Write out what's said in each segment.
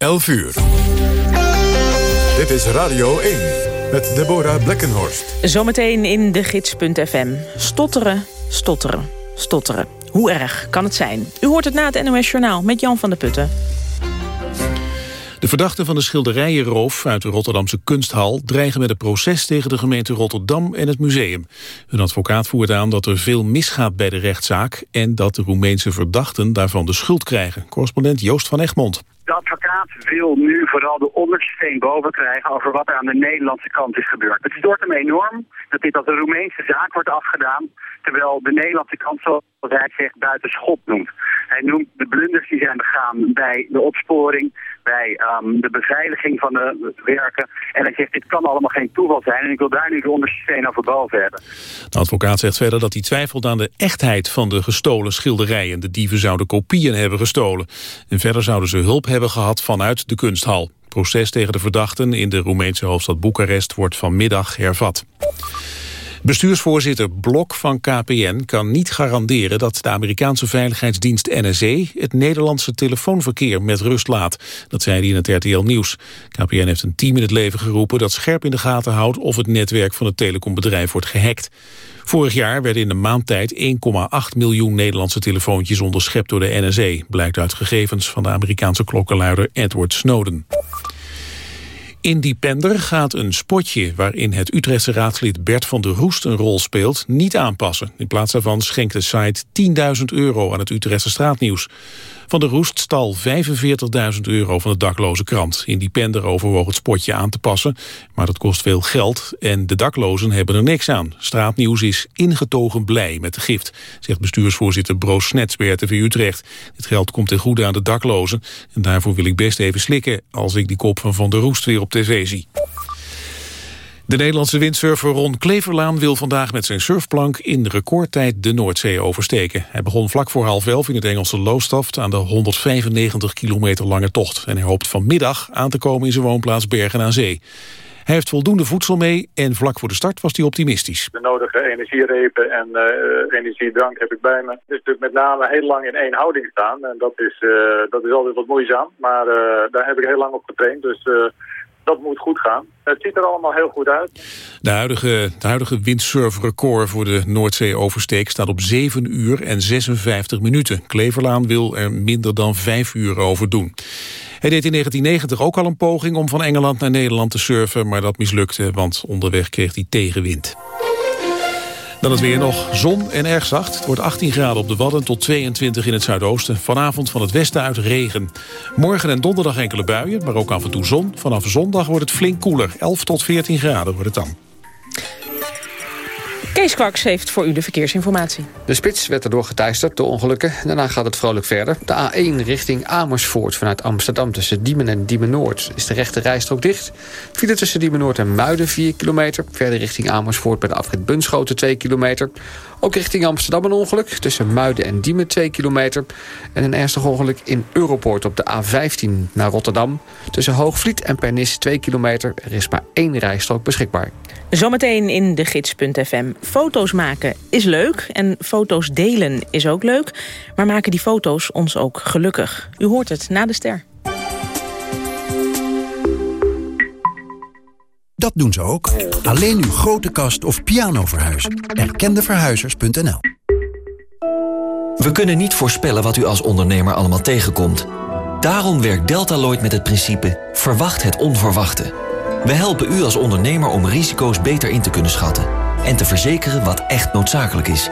11 uur. Dit is Radio 1 met Deborah Blekkenhorst. Zometeen in de gids.fm. Stotteren, stotteren, stotteren. Hoe erg kan het zijn? U hoort het na het NOS Journaal met Jan van der Putten. De verdachten van de schilderijenroof uit de Rotterdamse kunsthal... dreigen met een proces tegen de gemeente Rotterdam en het museum. Hun advocaat voert aan dat er veel misgaat bij de rechtszaak... en dat de Roemeense verdachten daarvan de schuld krijgen. Correspondent Joost van Egmond. De advocaat wil nu vooral de onderste steen boven krijgen over wat er aan de Nederlandse kant is gebeurd. Het stoort hem enorm dat dit als een Roemeense zaak wordt afgedaan, terwijl de Nederlandse kant, zoals hij zegt, buiten schot noemt. Hij noemt de blunders die zijn begaan bij de opsporing, bij um, de beveiliging van de werken. En hij zegt, dit kan allemaal geen toeval zijn en ik wil daar nu de steen over boven hebben. De advocaat zegt verder dat hij twijfelt aan de echtheid van de gestolen schilderijen. De dieven zouden kopieën hebben gestolen. En verder zouden ze hulp hebben gehad vanuit de kunsthal. Het proces tegen de verdachten in de Roemeense hoofdstad Boekarest wordt vanmiddag hervat. Bestuursvoorzitter Blok van KPN kan niet garanderen dat de Amerikaanse veiligheidsdienst NSE het Nederlandse telefoonverkeer met rust laat. Dat zei hij in het RTL Nieuws. KPN heeft een team in het leven geroepen dat scherp in de gaten houdt of het netwerk van het telecombedrijf wordt gehackt. Vorig jaar werden in een maand tijd 1,8 miljoen Nederlandse telefoontjes onderschept door de NSE, blijkt uit gegevens van de Amerikaanse klokkenluider Edward Snowden. Independer gaat een spotje waarin het Utrechtse raadslid Bert van der Roest een rol speelt niet aanpassen. In plaats daarvan schenkt de site 10.000 euro aan het Utrechtse straatnieuws. Van der Roest stal 45.000 euro van de dakloze krant. Independer overwoog het spotje aan te passen, maar dat kost veel geld en de daklozen hebben er niks aan. Straatnieuws is ingetogen blij met de gift, zegt bestuursvoorzitter Broos Snets RTV Utrecht. Dit geld komt ten goede aan de daklozen en daarvoor wil ik best even slikken als ik die kop van Van der Roest weer op tv zie. De Nederlandse windsurfer Ron Kleverlaan wil vandaag met zijn surfplank in recordtijd de Noordzee oversteken. Hij begon vlak voor half elf in het Engelse Lowestoft aan de 195 kilometer lange tocht. En hij hoopt vanmiddag aan te komen in zijn woonplaats Bergen aan Zee. Hij heeft voldoende voedsel mee en vlak voor de start was hij optimistisch. De nodige energierepen en uh, energiedrank heb ik bij me. Dus natuurlijk met name heel lang in één houding staan. En dat is, uh, dat is altijd wat moeizaam. Maar uh, daar heb ik heel lang op getraind. Dus dat moet goed gaan. Het ziet er allemaal heel goed uit. De huidige, de huidige windsurfrecord voor de Noordzee-oversteek staat op 7 uur en 56 minuten. Kleverlaan wil er minder dan 5 uur over doen. Hij deed in 1990 ook al een poging om van Engeland naar Nederland te surfen... maar dat mislukte, want onderweg kreeg hij tegenwind. Dan het weer nog zon en erg zacht. Het wordt 18 graden op de Wadden tot 22 in het zuidoosten. Vanavond van het westen uit regen. Morgen en donderdag enkele buien, maar ook af en toe zon. Vanaf zondag wordt het flink koeler. 11 tot 14 graden wordt het dan. Kees Kwaks heeft voor u de verkeersinformatie. De spits werd erdoor geteisterd door ongelukken. Daarna gaat het vrolijk verder. De A1 richting Amersfoort vanuit Amsterdam tussen Diemen en Diemen-Noord... is de rechte rijstrook dicht. File tussen Diemen-Noord en Muiden 4 kilometer. Verder richting Amersfoort bij de afrit Bunschoten 2 kilometer. Ook richting Amsterdam een ongeluk. Tussen Muiden en Diemen 2 kilometer. En een ernstig ongeluk in Europoort op de A15 naar Rotterdam. Tussen Hoogvliet en Pernis 2 kilometer. Er is maar één rijstrook beschikbaar. Zometeen in de gids.fm. Foto's maken is leuk en foto's delen is ook leuk. Maar maken die foto's ons ook gelukkig? U hoort het na de ster. Dat doen ze ook. Alleen uw grote kast of piano verhuizen. Erkendeverhuizers.nl We kunnen niet voorspellen wat u als ondernemer allemaal tegenkomt. Daarom werkt Deltaloid met het principe... verwacht het onverwachte. We helpen u als ondernemer om risico's beter in te kunnen schatten... en te verzekeren wat echt noodzakelijk is.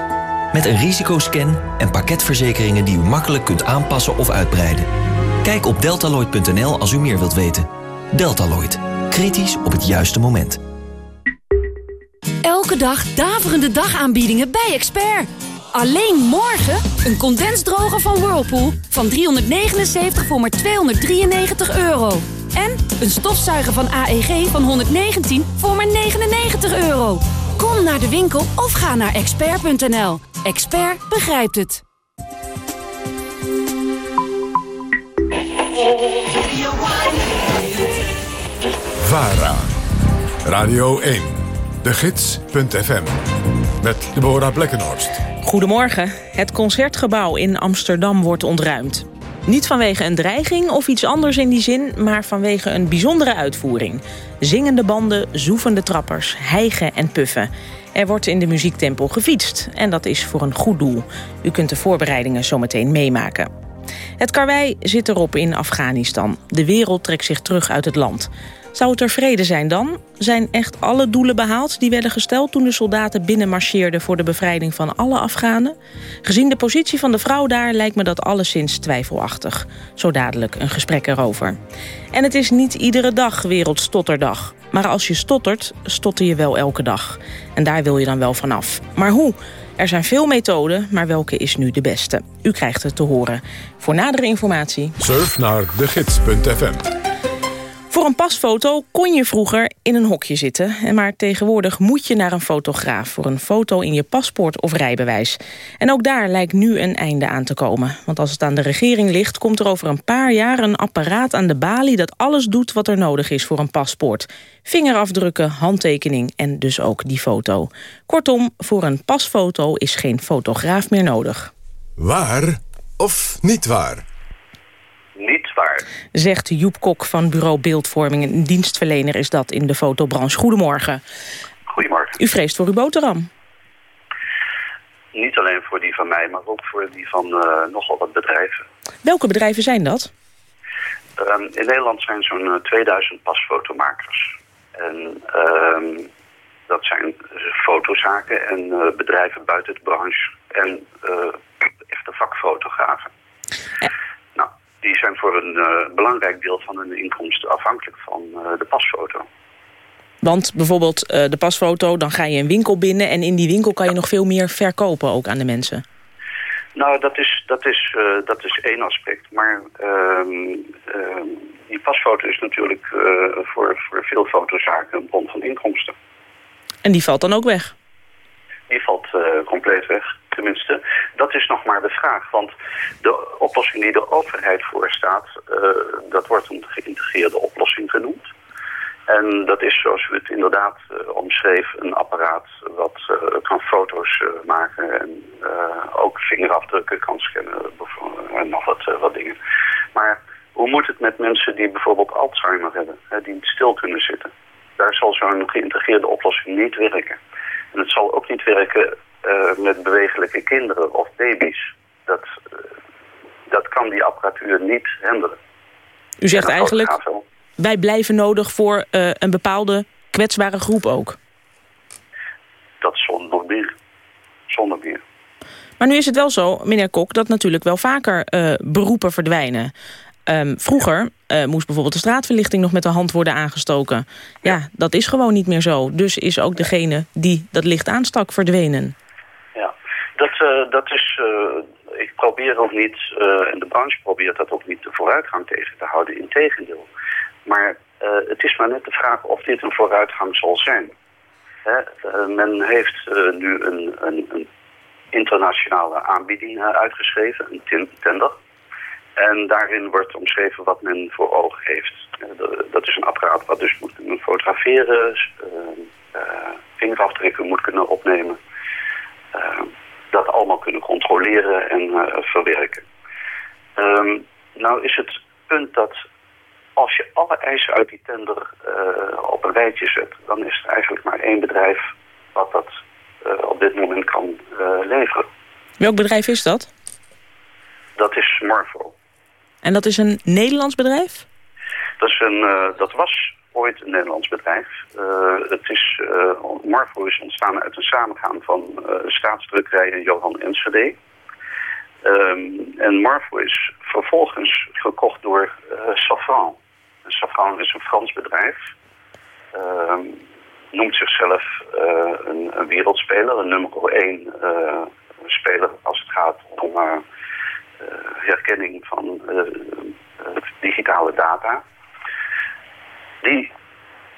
Met een risicoscan en pakketverzekeringen die u makkelijk kunt aanpassen of uitbreiden. Kijk op deltaloid.nl als u meer wilt weten. Deltaloid. Kritisch op het juiste moment. Elke dag daverende dagaanbiedingen bij Expert. Alleen morgen een condensdroger van Whirlpool van 379 voor maar 293 euro. En een stofzuiger van AEG van 119 voor maar 99 euro. Kom naar de winkel of ga naar expert.nl. Expert begrijpt het. VARA. Radio 1. De Gids.fm. Met Deborah Blekkenhorst. Goedemorgen. Het Concertgebouw in Amsterdam wordt ontruimd. Niet vanwege een dreiging of iets anders in die zin... maar vanwege een bijzondere uitvoering. Zingende banden, zoevende trappers, hijgen en puffen. Er wordt in de muziektempel gefietst en dat is voor een goed doel. U kunt de voorbereidingen zometeen meemaken. Het karwei zit erop in Afghanistan. De wereld trekt zich terug uit het land. Zou het er vrede zijn dan? Zijn echt alle doelen behaald die werden gesteld... toen de soldaten binnenmarcheerden voor de bevrijding van alle Afghanen? Gezien de positie van de vrouw daar lijkt me dat alleszins twijfelachtig. Zo dadelijk een gesprek erover. En het is niet iedere dag Wereldstotterdag. Maar als je stottert, stotter je wel elke dag. En daar wil je dan wel vanaf. Maar hoe? Er zijn veel methoden, maar welke is nu de beste? U krijgt het te horen. Voor nadere informatie... Surf naar degids.fm voor een pasfoto kon je vroeger in een hokje zitten. Maar tegenwoordig moet je naar een fotograaf... voor een foto in je paspoort of rijbewijs. En ook daar lijkt nu een einde aan te komen. Want als het aan de regering ligt... komt er over een paar jaar een apparaat aan de balie... dat alles doet wat er nodig is voor een paspoort. Vingerafdrukken, handtekening en dus ook die foto. Kortom, voor een pasfoto is geen fotograaf meer nodig. Waar of niet waar? Zegt Joep Kok van bureau Beeldvorming. Een dienstverlener is dat in de fotobranche. Goedemorgen. Goedemorgen. U vreest voor uw boterham. Niet alleen voor die van mij, maar ook voor die van uh, nogal wat bedrijven. Welke bedrijven zijn dat? Um, in Nederland zijn zo'n 2000 eh, pasfotomakers. En uh, dat zijn fotozaken en uh, bedrijven buiten de branche. En echte vakfotografen die zijn voor een uh, belangrijk deel van hun inkomsten afhankelijk van uh, de pasfoto. Want bijvoorbeeld uh, de pasfoto, dan ga je een winkel binnen... en in die winkel kan je nog veel meer verkopen ook aan de mensen. Nou, dat is, dat is, dat is één aspect. Maar ehm, ehm, die pasfoto is natuurlijk voor, voor veel fotozaken een bron van inkomsten. En die valt dan ook weg? Die valt compleet weg tenminste, dat is nog maar de vraag. Want de oplossing die de overheid voorstaat, uh, dat wordt een geïntegreerde oplossing genoemd. En dat is zoals u het inderdaad uh, omschreef, een apparaat wat uh, kan foto's maken en ook vingerafdrukken kan scannen en nog wat, dingen. Maar hoe moet het met mensen die bijvoorbeeld Alzheimer hebben, hè, die stil kunnen zitten? Daar zal zo'n geïntegreerde oplossing niet werken. En het zal ook niet werken met bewegelijke kinderen of baby's. Dat, uh, dat kan die apparatuur niet handelen. U zegt eigenlijk, wij blijven nodig voor uh, een bepaalde kwetsbare groep ook. Dat zonder meer. Zonder meer. Maar nu is het wel zo, meneer Kok, dat natuurlijk wel vaker beroepen verdwijnen. Um, vroeger uh, moest bijvoorbeeld de straatverlichting nog met de hand worden aangestoken. Ja, dat is gewoon niet meer zo. Dus is ook degene die dat licht aanstak verdwenen. Dat, uh, dat is, uh, ik probeer ook niet, uh, en de branche probeert dat ook niet de vooruitgang tegen te houden, integendeel. Maar het is maar net de vraag of dit een vooruitgang zal zijn. Hè? men heeft nu een, een, een, internationale aanbieding uitgeschreven, een tender. En daarin wordt omschreven wat men voor ogen heeft. dat is een apparaat wat dus moet kunnen fotograferen, vingerafdrukken moet kunnen opnemen dat allemaal kunnen controleren en uh, verwerken. Um, nou is het punt dat als je alle eisen uit die tender uh, op een rijtje zet... dan is er eigenlijk maar één bedrijf wat dat uh, op dit moment kan leveren. Welk bedrijf is dat? Dat is Marvo. En dat is een Nederlands bedrijf? Dat, is een, dat was ooit een Nederlands bedrijf. Uh, het is, uh, Marvo is ontstaan uit een samengaan van uh, staatsdrukkerij en Johan Enschede. Um, en Marvo is vervolgens gekocht door Safran. Safran is een Frans bedrijf. Um, noemt zichzelf een, een, wereldspeler, een nummer 1 speler als het gaat om herkenning van digitale data die,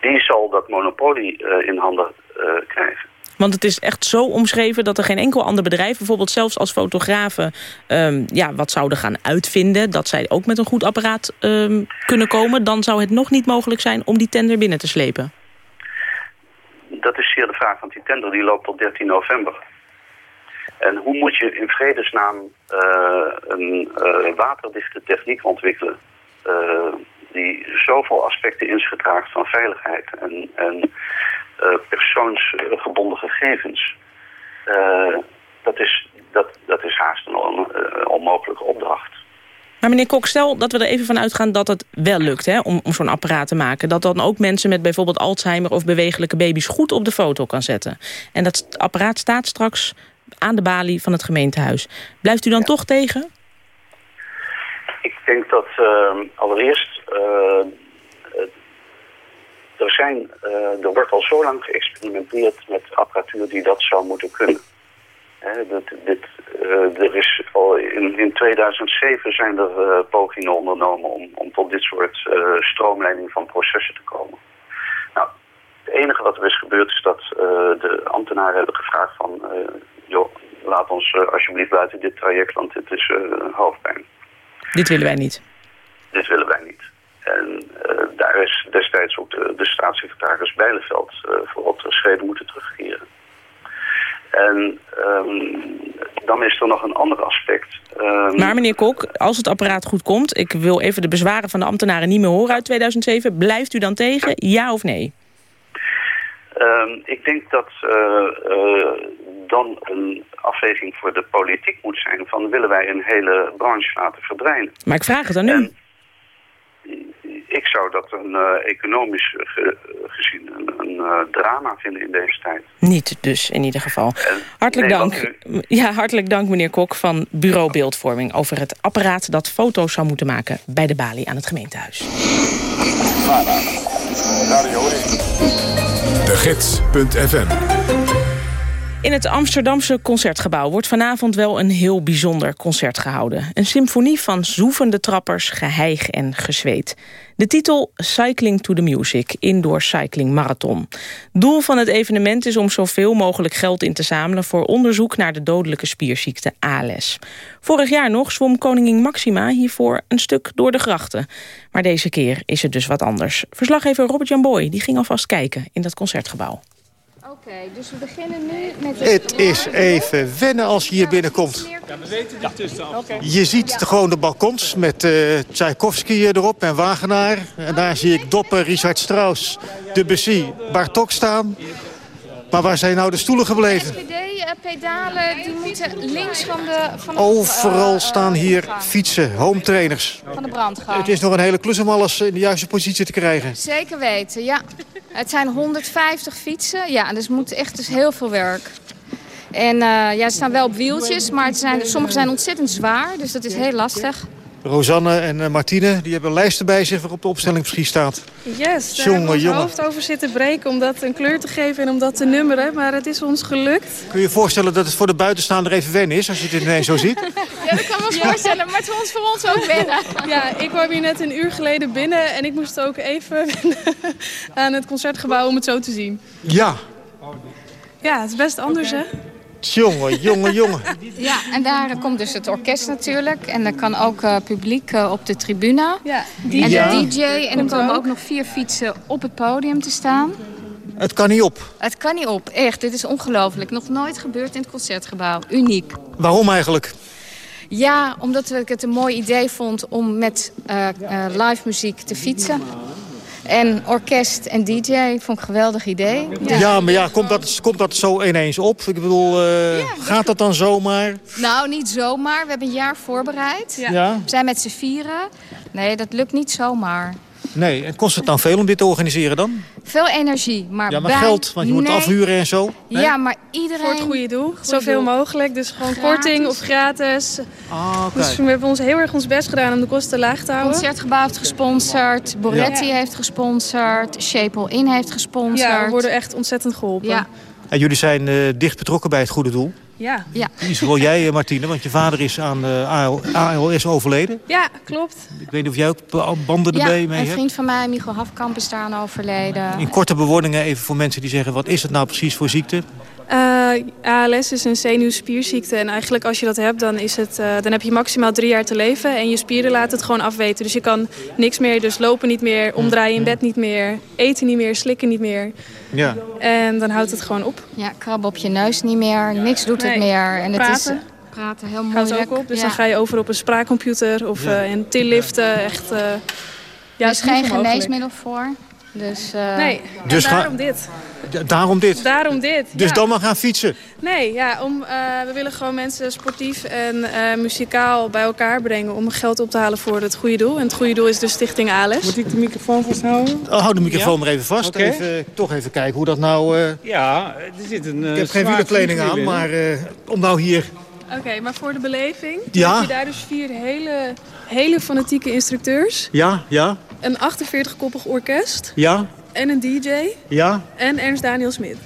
die zal dat monopolie uh, in handen uh, krijgen. Want het is echt zo omschreven dat er geen enkel ander bedrijf... bijvoorbeeld zelfs als fotografen um, ja, wat zouden gaan uitvinden... dat zij ook met een goed apparaat um, kunnen komen... dan zou het nog niet mogelijk zijn om die tender binnen te slepen. Dat is zeer de vraag, want die tender die loopt tot 13 november. En hoe moet je in vredesnaam een waterdichte techniek ontwikkelen... die zoveel aspecten in zich van veiligheid en, en persoonsgebonden gegevens... dat, is, dat, dat is haast een onmogelijke opdracht. Maar meneer Kok, stel dat we er even van uitgaan dat het wel lukt hè, om, om zo'n apparaat te maken. Dat dan ook mensen met bijvoorbeeld Alzheimer of bewegelijke baby's goed op de foto kan zetten. En dat apparaat staat straks aan de balie van het gemeentehuis. Blijft u dan toch tegen? Ik denk dat uh, allereerst... Uh, er, zijn, uh, er wordt al zo lang geëxperimenteerd met apparatuur die dat zou moeten kunnen. dit, dit, uh, er is al in, in 2007 zijn er uh, pogingen ondernomen om, om tot dit soort uh, stroomleiding van processen te komen. Nou, het enige wat er is gebeurd is dat de ambtenaren hebben gevraagd van... joh, laat ons alsjeblieft buiten dit traject, want dit is hoofdpijn. Dit willen wij niet. Dit willen wij niet. En daar is destijds ook de, de staatssecretaris Bijleveld voor wat schreden moeten terugkeren. En um, dan is er nog een ander aspect. Um, maar meneer Kok, als het apparaat goed komt... ik wil even de bezwaren van de ambtenaren niet meer horen uit 2007... blijft u dan tegen, ja of nee? Um, ik denk dat uh, uh, dan een afweging voor de politiek moet zijn... van willen wij een hele branche laten verdwijnen. Maar ik vraag het aan u. En, ik zou dat een uh, economisch ge gezien een, een uh, drama vinden in deze tijd. Niet dus, in ieder geval. En, hartelijk nee, dank. U... Ja, hartelijk dank meneer Kok van Bureau Beeldvorming... over het apparaat dat foto's zou moeten maken bij de balie aan het gemeentehuis. De Gids.fm in het Amsterdamse Concertgebouw wordt vanavond wel een heel bijzonder concert gehouden. Een symfonie van zoevende trappers, geheig en gezweet. De titel Cycling to the Music, Indoor Cycling Marathon. Doel van het evenement is om zoveel mogelijk geld in te zamelen... voor onderzoek naar de dodelijke spierziekte ALS. Vorig jaar nog zwom koningin Maxima hiervoor een stuk door de grachten. Maar deze keer is het dus wat anders. Verslaggever Robert-Jan Boy die ging alvast kijken in dat concertgebouw. Oké, dus we beginnen nu met... Het is even wennen als je hier binnenkomt. Ja, we weten tussen Je ziet gewoon de balkons met uh, Tchaikovsky erop en Wagenaar. En daar zie ik Dopper, Richard Strauss, Debussy, Bartok staan. Maar waar zijn nou de stoelen gebleven? SPD-pedalen die moeten links van de... Van de Overal uh, staan hier fietsen, home trainers. Van de brandgang. Het is nog een hele klus om alles in de juiste positie te krijgen. Zeker weten, ja. Het zijn 150 fietsen. Ja, dus moet echt dus heel veel werk. En uh, ja, ze staan wel op wieltjes, maar het zijn, sommige zijn ontzettend zwaar. Dus dat is heel lastig. Rosanne en uh, Martine die hebben lijsten bij zich waarop de opstelling precies staat. Yes, daar jongen, hebben we ons hoofd over zitten breken om dat een kleur te geven en om dat te nummeren. Maar het is ons gelukt. Kun je je voorstellen dat het voor de buitenstaander even wennen is als je dit ineens zo ziet? ja, dat kan me ja. voorstellen, maar het is ons, voor ons ook wennen. ja, ik kwam hier net een uur geleden binnen en ik moest ook even aan het concertgebouw om het zo te zien. Ja. Ja, het is best anders hè? Jongen, jongen, jongen. Ja, en daar komt dus het orkest natuurlijk. En er kan ook uh, publiek uh, op de tribune. Ja, DJ. En de DJ. En er komen ook nog vier fietsen op het podium te staan. Het kan niet op. Het kan niet op, echt. Dit is ongelooflijk. Nog nooit gebeurd in het Concertgebouw. Uniek. Waarom eigenlijk? Ja, omdat ik het een mooi idee vond om met uh, live muziek te fietsen. En orkest en DJ, vond ik een geweldig idee. Ja, ja maar ja, komt dat, komt dat zo ineens op? Ik bedoel, uh, ja, gaat dat dan zomaar? Nou, niet zomaar. We hebben een jaar voorbereid. Ja. We zijn met z'n vieren. Nee, dat lukt niet zomaar. Nee, en kost het dan veel om dit te organiseren dan? Veel energie, maar Ja, maar geld, want je moet afhuren en zo. Ja, maar iedereen... Voor het goede doel, zoveel mogelijk. Dus gewoon korting of gratis. Ah, okay. Dus we hebben ons heel erg ons best gedaan om de kosten laag te houden. Concertgebouw heeft gesponsord, Boretti ja. heeft gesponsord, Shape In heeft gesponsord. Ja, we worden echt ontzettend geholpen. Ja. En jullie zijn uh, dicht betrokken bij het goede doel? Ja. ja. Zowel jij, eh, Martine, want je vader is aan de ALS overleden. Ja, klopt. Ik weet niet of jij ook banden erbij mee hebt. een vriend van mij, Michael Hafkamp, is daar aan overleden. In korte bewoordingen even voor mensen die zeggen... wat is het nou precies voor ziekte? ALS is een zenuwspierziekte en eigenlijk als je dat hebt, dan, is het, dan heb je maximaal drie jaar te leven. En je spieren laten het gewoon afweten. Dus je kan niks meer, dus lopen niet meer, omdraaien in bed niet meer, eten niet meer, slikken niet meer. Ja. En dan houdt het gewoon op. Ja, krabben op je neus niet meer, niks doet het meer. En het praten. is praten heel moeilijk. ook op, dus Ja. dan ga je over op een spraakcomputer of Ja. eh, een tilliften. Echt, eh, ja, er is het geen geneesmiddel voor. Dus, eh, Nee, Dus daarom dit. Ja, Daarom dit. Daarom dit. Dus ja. dan maar gaan fietsen. Nee, ja, om, eh, we willen gewoon mensen sportief en eh, muzikaal bij elkaar brengen... om geld op te halen voor het goede doel. En het goede doel is dus Stichting ALS. Moet ik de microfoon vasthouden? Oh, hou de microfoon Ja? maar even vast. Oké. Even, toch even kijken hoe dat nou... eh, Ja, er zit een ik heb geen wielerkleding aan, maar eh, om nou hier... Oké, maar voor de beleving Ja. heb je daar dus vier hele, hele fanatieke instructeurs... Ja, ja, een 48-koppig orkest ja, en een DJ ja. en Ernst Daniel Smit.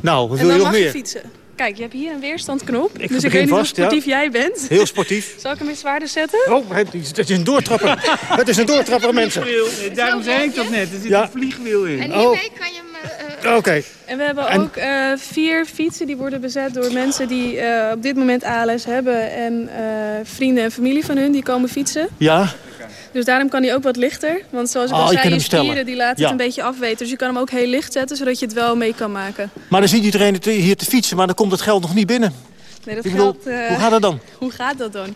Nou, wat En wil je dan nog mag je meer? fietsen. Kijk, je hebt hier een weerstandknop. Ik dus ik weet niet hoe ja. sportief jij bent. Heel sportief. Zal ik hem eens zwaarder zetten? Oh, het is, een doortrapper. het is een doortrapper, mensen. Vliegwiel, daarom zei ik dat net. Er zit Ja. een vliegwiel in. En Oh. hiermee kan je hem... eh, Oké. En we hebben En- ook eh, vier fietsen die worden bezet door mensen die eh, op dit moment ALS hebben. En eh, vrienden en familie van hun die komen fietsen. Ja, Dus daarom kan hij ook wat lichter. Want zoals ik Oh, al je zei, je spieren die laten Ja. het een beetje afweten. Dus je kan hem ook heel licht zetten, zodat je het wel mee kan maken. maar dan ziet iedereen het hier te fietsen, maar dan komt het geld nog niet binnen. Nee, dat Ik bedoel, eh, hoe gaat dat dan? Hoe gaat dat dan?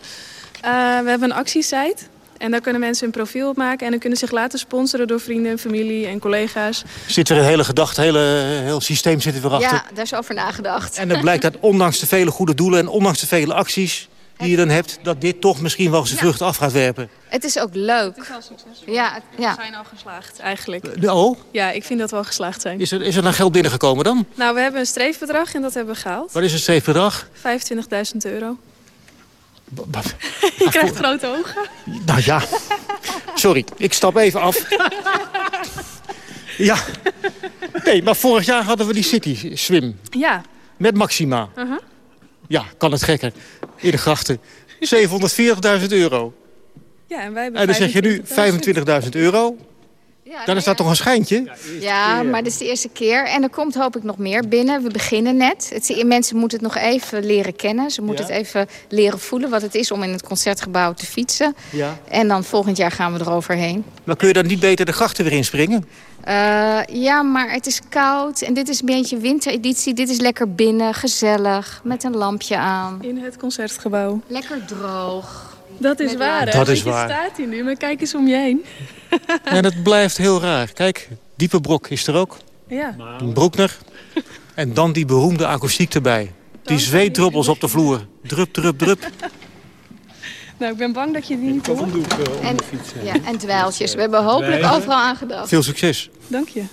Eh, we hebben een actiesite. En daar kunnen mensen hun profiel op maken. En dan kunnen ze zich laten sponsoren door vrienden, familie en collega's. Zit er een hele gedachte, hele, heel systeem zit er weer achter. ja, daar is over nagedacht. En dan blijkt dat ondanks de vele goede doelen en ondanks de vele acties die je dan hebt... dat dit toch misschien wel zijn Ja. vruchten af gaat werpen. Het is ook leuk. Het is wel succesvol. Ja, ja. We zijn al geslaagd, eigenlijk. De- Oh, Ja, ik vind dat we al geslaagd zijn. is er, is er dan geld binnengekomen dan? Nou, we hebben een streefbedrag en dat hebben we gehaald. Wat is het streefbedrag? 25.000 euro. Je krijgt grote ogen. Nou ja, sorry, ik stap even af. Ja, nee, maar vorig jaar hadden we die City Swim Ja. met Maxima. Uh-huh. Ja, kan het gekker. In de grachten. 740.000 euro. Ja, en wij hebben En dan zeg je nu 25.000. 25.000 Dan is dat toch een schijntje? Ja, maar dit is de eerste keer. En er komt hoop ik nog meer binnen. We beginnen net. Het, mensen moeten het nog even leren kennen. Ze moeten Ja. het even leren voelen wat het is om in het concertgebouw te fietsen. Ja. En dan volgend jaar gaan we eroverheen. Maar kun je dan niet beter de grachten weer inspringen? Eh, ja, maar het is koud. En dit is een beetje wintereditie. Dit is lekker binnen, gezellig, met een lampje aan. In het concertgebouw. Lekker droog. Dat is waar, hè? Dat is je staat hier nu, maar kijk eens om je heen. En dat blijft heel raar. Kijk, diepe brok is er ook. Ja. Een broekner. En dan die beroemde akoestiek erbij. Die zweetdruppels op de vloer. Drup, drup, drup. Nou, ik ben bang dat je die niet hoort. En, ja, en dweiltjes. We hebben hopelijk overal aan gedacht. Veel succes. Dank je.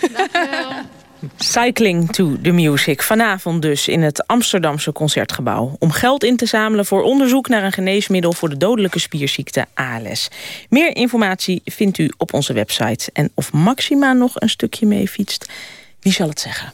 Cycling to the Music. Vanavond dus in het Amsterdamse Concertgebouw. Om geld in te zamelen voor onderzoek naar een geneesmiddel... voor de dodelijke spierziekte ALS. Meer informatie vindt u op onze website. En of Maxima nog een stukje mee fietst, wie zal het zeggen?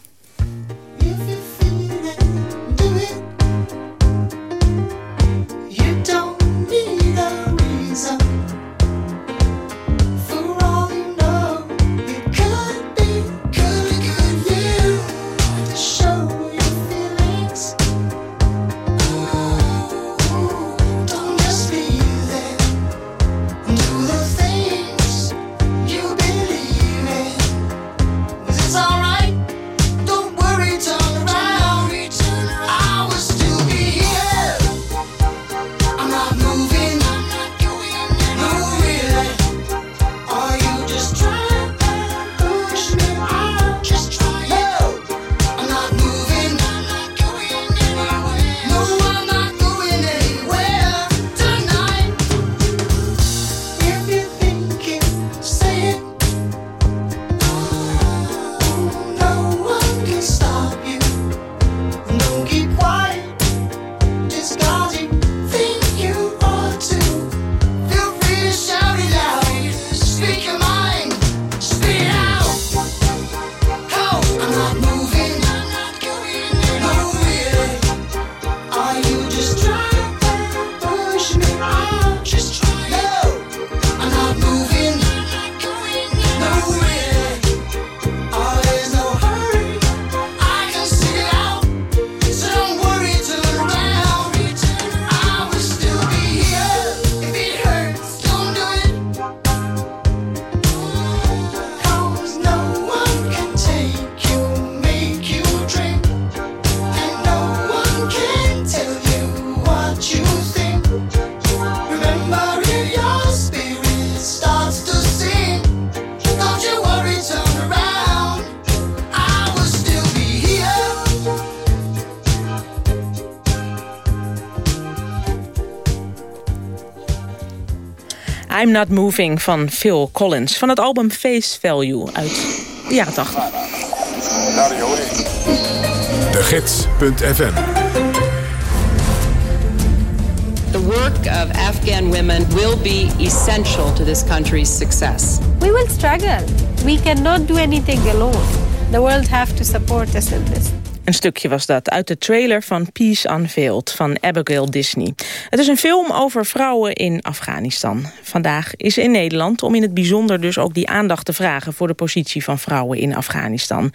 Not Moving van Phil Collins. Van het album Face Value uit de jaren 80. De Gids.fm The work of Afghan women will be essential to this country's success. We will struggle. We cannot do anything alone. The world have to support us in this. Een stukje was dat uit de trailer van Peace Unveiled van Abigail Disney. Het is een film over vrouwen in Afghanistan. Vandaag is in Nederland om in het bijzonder dus ook die aandacht te vragen... voor de positie van vrouwen in Afghanistan.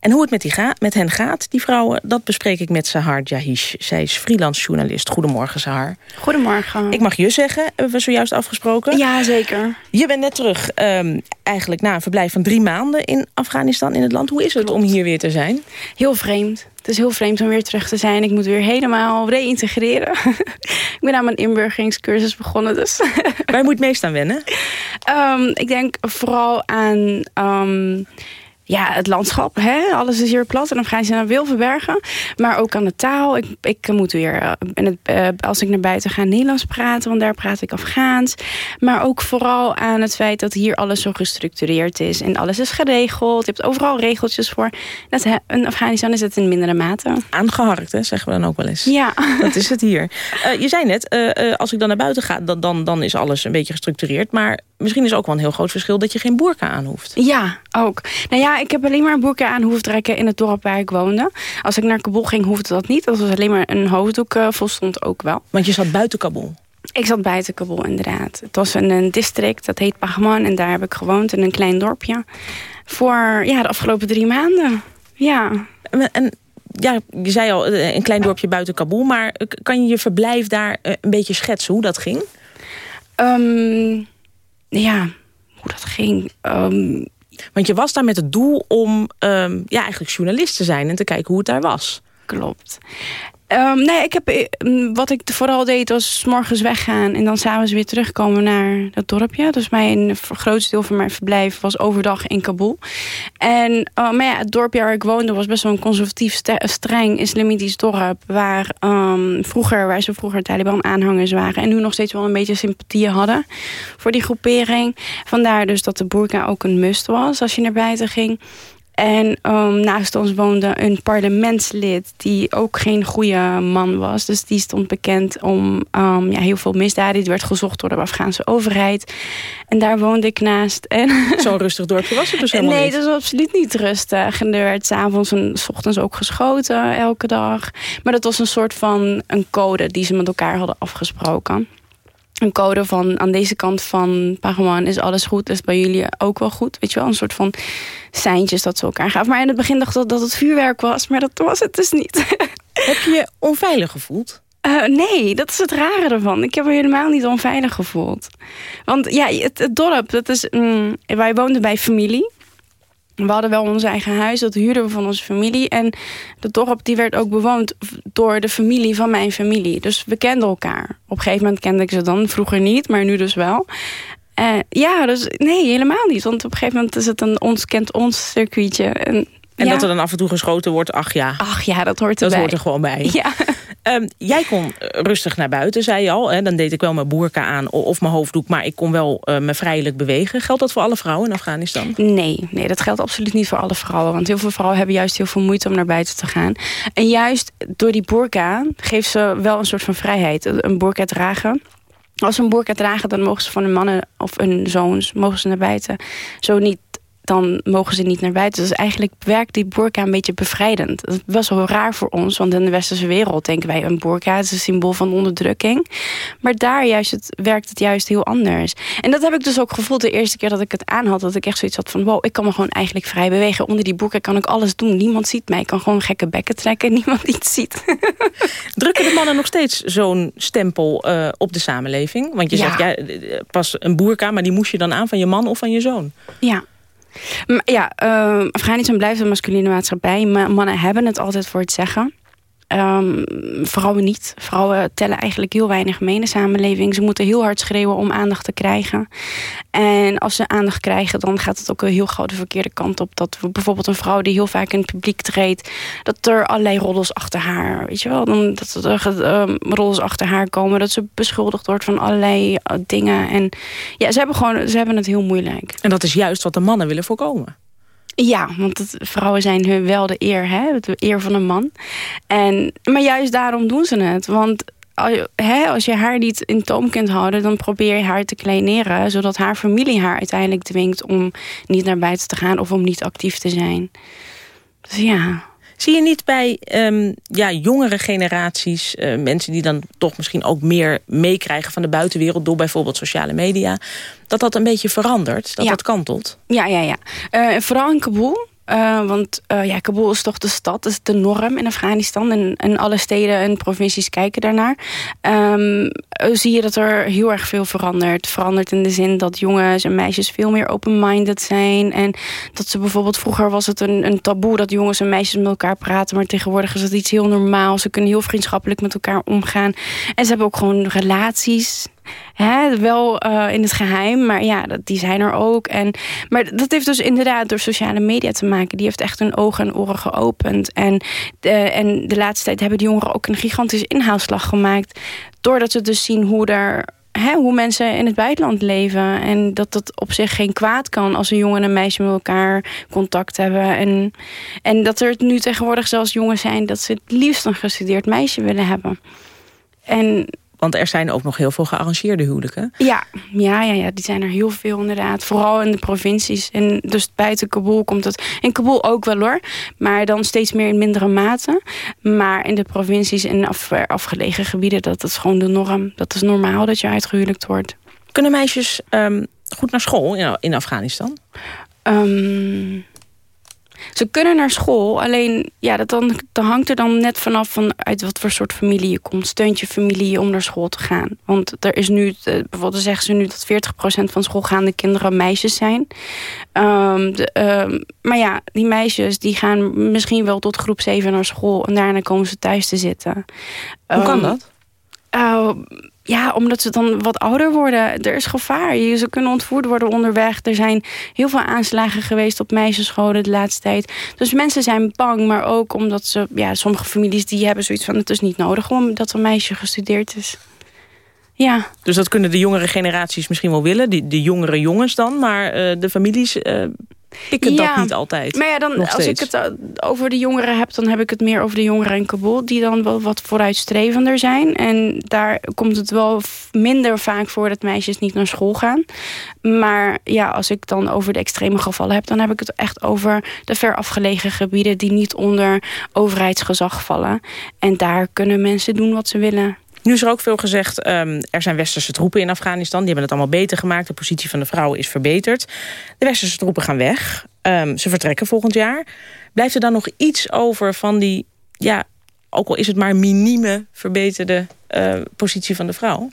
En hoe het met, die ga met hen gaat, die vrouwen, dat bespreek ik met Sahar Jahish. Zij is freelance journalist. Goedemorgen, Sahar. Goedemorgen. Ik mag je zeggen, hebben we zojuist afgesproken? Ja, zeker. Je bent net terug, ehm, eigenlijk na een verblijf van drie maanden in Afghanistan, in het land. Hoe is het om hier weer te zijn? Heel vreemd. Het is heel vreemd om weer terug te zijn. Ik moet weer helemaal reïntegreren. ik ben aan mijn inburgeringscursus begonnen, dus... Waar moet meest aan wennen? Ehm, ik denk vooral aan... ehm, ja, het landschap. Hè? Alles is hier plat en Afghanistan wil verbergen. Maar ook aan de taal. Ik, ik moet weer, eh, in het, eh, als ik naar buiten ga, Nederlands praten. Want daar praat ik Afghaans. Maar ook vooral aan het feit dat hier alles zo gestructureerd is. En alles is geregeld. Je hebt overal regeltjes voor. Dat, in Afghanistan is het in mindere mate. Aangeharkt, hè, zeggen we dan ook wel eens. Ja. Dat is het hier. Eh, je zei net, eh, eh, als ik dan naar buiten ga, dan, dan, dan is alles een beetje gestructureerd. Maar misschien is ook wel een heel groot verschil dat je geen boerka aan hoeft. Ja, ook. Nou ja, ik heb alleen maar een boerka aan hoeven trekken in het dorp waar ik woonde. Als ik naar Kabul ging, hoefde dat niet. Dat was alleen maar een hoofddoek, eh, volstond ook wel. Want je zat buiten Kabul? Ik zat buiten Kabul, inderdaad. Het was een, een district, dat heet Pagman. En daar heb ik gewoond, in een klein dorpje. Voor ja, de afgelopen drie maanden. Ja. En, en ja, je zei al, eh, een klein dorpje buiten Kabul. Maar eh, kan je je verblijf daar een beetje schetsen hoe dat ging? Ehm, ja, hoe dat ging. Ehm, Want je was daar met het doel om ehm, ja, eigenlijk journalist te zijn... en te kijken hoe het daar was. Klopt. Ehm, nee, ik heb, eh, mm, wat ik vooral deed was morgens weggaan en dan s'avonds weer terugkomen naar dat dorpje. Dus mijn grootste deel van mijn verblijf was overdag in Kabul. En eh, maar ja, het dorpje waar ik woonde was best wel een conservatief, streng islamitisch dorp. Waar, ehm, vroeger, waar ze vroeger Taliban-aanhangers waren en nu nog steeds wel een beetje sympathieën hadden voor die groepering. Vandaar dus dat de burka ook een must was als je naar buiten ging. En ehm, naast ons woonde een parlementslid die ook geen goede man was. Dus die stond bekend om ehm, ja, heel veel misdaden. Die werd gezocht door de Afghaanse overheid. En daar woonde ik naast. En Zo'n rustig dorpje was het dus helemaal nee, niet? dat was absoluut niet rustig. En er werd s'avonds en s ochtends ook geschoten elke dag. Maar dat was een soort van een code die ze met elkaar hadden afgesproken. Een code van aan deze kant van Pagaman is alles goed, is bij jullie ook wel goed. Weet je wel, een soort van seintjes dat ze elkaar gaven. Maar in het begin dacht ik dat het vuurwerk was, maar dat was het dus niet. Heb je je onveilig gevoeld? Eh, nee, dat is het rare ervan. Ik heb me helemaal niet onveilig gevoeld. Want ja, het, het dorp, dat is, mm, wij woonden bij familie. We hadden wel ons eigen huis, dat huurden we van onze familie. En het dorp die werd ook bewoond door de familie van mijn familie. Dus we kenden elkaar. Op een gegeven moment kende ik ze dan, vroeger niet, maar nu dus wel. Eh, ja, dus nee, helemaal niet. Want op een gegeven moment is het een ons kent ons circuitje. En, En ja. dat er dan af en toe geschoten wordt, ach ja. Ach ja, dat hoort Dat erbij. hoort er gewoon bij. Ja. Ehm, jij kon eh, rustig naar buiten, zei je al. Hè? Dan deed ik wel mijn boerka aan of mijn hoofddoek... maar ik kon wel eh, me vrijelijk bewegen. Geldt dat voor alle vrouwen in Afghanistan? Nee, nee, dat geldt absoluut niet voor alle vrouwen. Want heel veel vrouwen hebben juist heel veel moeite om naar buiten te gaan. En juist door die burka geeft ze wel een soort van vrijheid. Een burka dragen. Als ze een burka dragen, dan mogen ze van hun mannen of hun zoons mogen ze naar buiten. Zo niet, dan mogen ze niet naar buiten. Dus eigenlijk werkt die burka een beetje bevrijdend. Dat is best wel raar voor ons, want in de westerse wereld denken wij een burka is een symbool van onderdrukking. Maar daar juist het, werkt het juist heel anders. En dat heb ik dus ook gevoeld de eerste keer dat ik het aan had. Dat ik echt zoiets had van, wow, ik kan me gewoon eigenlijk vrij bewegen. Onder die burka kan ik alles doen. Niemand ziet mij. Ik kan gewoon gekke bekken trekken en niemand iets ziet. Drukken de mannen nog steeds zo'n stempel eh, op de samenleving? Want je Ja. zegt, ja, eh, pas een boerka, maar die moest je dan aan van je man of van je zoon. Ja. Ja, eh, Afghanistan blijft een masculine maatschappij. Ma- mannen hebben het altijd voor het zeggen. Ehm, vrouwen niet. Vrouwen tellen eigenlijk heel weinig mee in de samenleving. Ze moeten heel hard schreeuwen om aandacht te krijgen. En als ze aandacht krijgen, dan gaat het ook heel gauw de verkeerde kant op. Dat we bijvoorbeeld een vrouw die heel vaak in het publiek treedt... dat er allerlei roddels achter haar, weet je wel... Dan, dat er um, achter haar komen. Dat ze beschuldigd wordt van allerlei uh, dingen. En ja, ze hebben, gewoon, ze hebben het heel moeilijk. En dat is juist wat de mannen willen voorkomen. Ja, want vrouwen zijn hun wel de eer, hè? de eer van een man. En, maar juist daarom doen ze het. Want als je haar niet in toom kunt houden... dan probeer je haar te kleineren... zodat haar familie haar uiteindelijk dwingt om niet naar buiten te gaan... of om niet actief te zijn. Dus ja... Zie je niet bij um, ja, jongere generaties, uh, mensen die dan toch misschien ook meer meekrijgen van de buitenwereld door bijvoorbeeld sociale media, dat dat een beetje verandert, dat ja. dat kantelt? Ja, ja, ja. Uh, vooral in Kabul. Uh, want uh, ja, Kabul is toch de stad, dat is de norm in Afghanistan. En, en alle steden en provincies kijken daarnaar. Um, zie je dat er heel erg veel verandert. Verandert in de zin dat jongens en meisjes veel meer open-minded zijn. En dat ze bijvoorbeeld, vroeger was het een, een taboe dat jongens en meisjes met elkaar praten. Maar tegenwoordig is dat iets heel normaals. Ze kunnen heel vriendschappelijk met elkaar omgaan. En ze hebben ook gewoon relaties. Hè, wel uh, in het geheim, maar ja, die zijn er ook. En, maar dat heeft dus inderdaad door sociale media te maken. Die heeft echt hun ogen en oren geopend. En de, en de laatste tijd hebben die jongeren ook een gigantische inhaalslag gemaakt. Doordat ze dus zien hoe er Hè, hoe mensen in het buitenland leven. En dat dat op zich geen kwaad kan als een jongen en een meisje met elkaar contact hebben. En, en dat er nu tegenwoordig zelfs jongens zijn dat ze het liefst een gestudeerd meisje willen hebben. En want er zijn ook nog heel veel gearrangeerde huwelijken. Ja, ja, ja, ja, die zijn er heel veel inderdaad. Vooral in de provincies. En dus buiten Kabul komt het... In Kabul ook wel hoor. Maar dan steeds meer in mindere mate. Maar in de provincies en af, afgelegen gebieden... dat is gewoon de norm. Dat is normaal dat je uitgehuwelijkt wordt. Kunnen meisjes um, goed naar school in, in Afghanistan? Um, ze kunnen naar school, alleen ja, dat, dan, dat hangt er dan net vanaf van uit wat voor soort familie je komt. Steunt je familie om naar school te gaan? Want er is nu, bijvoorbeeld zeggen ze nu dat 40% van schoolgaande kinderen meisjes zijn. Um, de, um, maar ja, die meisjes die gaan misschien wel tot groep 7 naar school en daarna komen ze thuis te zitten. Hoe kan dat? Uh, ja, omdat ze dan wat ouder worden. Er is gevaar. Ze kunnen ontvoerd worden onderweg. Er zijn heel veel aanslagen geweest op meisjesscholen de laatste tijd. Dus mensen zijn bang, maar ook omdat ze... Ja, sommige families die hebben zoiets van... het is niet nodig omdat een meisje gestudeerd is. Ja. Dus dat kunnen de jongere generaties misschien wel willen. Die, de jongere jongens dan. Maar uh, de families... Uh pikken ja, dat niet altijd. Maar ja, dan, als ik het over de jongeren heb... dan heb ik het meer over de jongeren in Kabul... die dan wel wat vooruitstrevender zijn. En daar komt het wel minder vaak voor... dat meisjes niet naar school gaan. Maar ja, als ik dan over de extreme gevallen heb... dan heb ik het echt over de ver afgelegen gebieden... die niet onder overheidsgezag vallen. En daar kunnen mensen doen wat ze willen. Nu is er ook veel gezegd, um, er zijn westerse troepen in Afghanistan. Die hebben het allemaal beter gemaakt. De positie van de vrouwen is verbeterd. De westerse troepen gaan weg. Um, ze vertrekken volgend jaar. Blijft er dan nog iets over van die... ja, ook al is het maar minieme verbeterde uh, positie van de vrouw?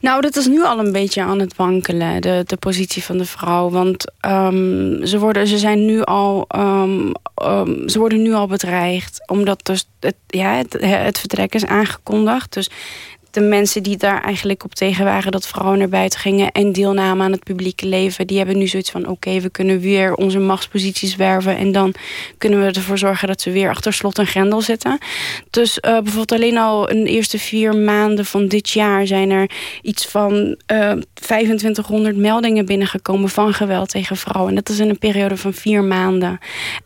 Nou, dat is nu al een beetje aan het wankelen, de, de positie van de vrouw. Want um, ze, worden, ze, zijn nu al, um, um, ze worden nu al bedreigd. Omdat dus het, ja, het, het vertrek is aangekondigd. Dus de mensen die daar eigenlijk op tegen waren... dat vrouwen naar buiten gingen en deelnamen aan het publieke leven... die hebben nu zoiets van... oké, we kunnen weer onze machtsposities werven... en dan kunnen we ervoor zorgen dat ze weer achter slot en grendel zitten. Dus uh, bijvoorbeeld alleen al in de eerste vier maanden van dit jaar... zijn er iets van uh, 2500 meldingen binnengekomen... van geweld tegen vrouwen. En dat is in een periode van vier maanden.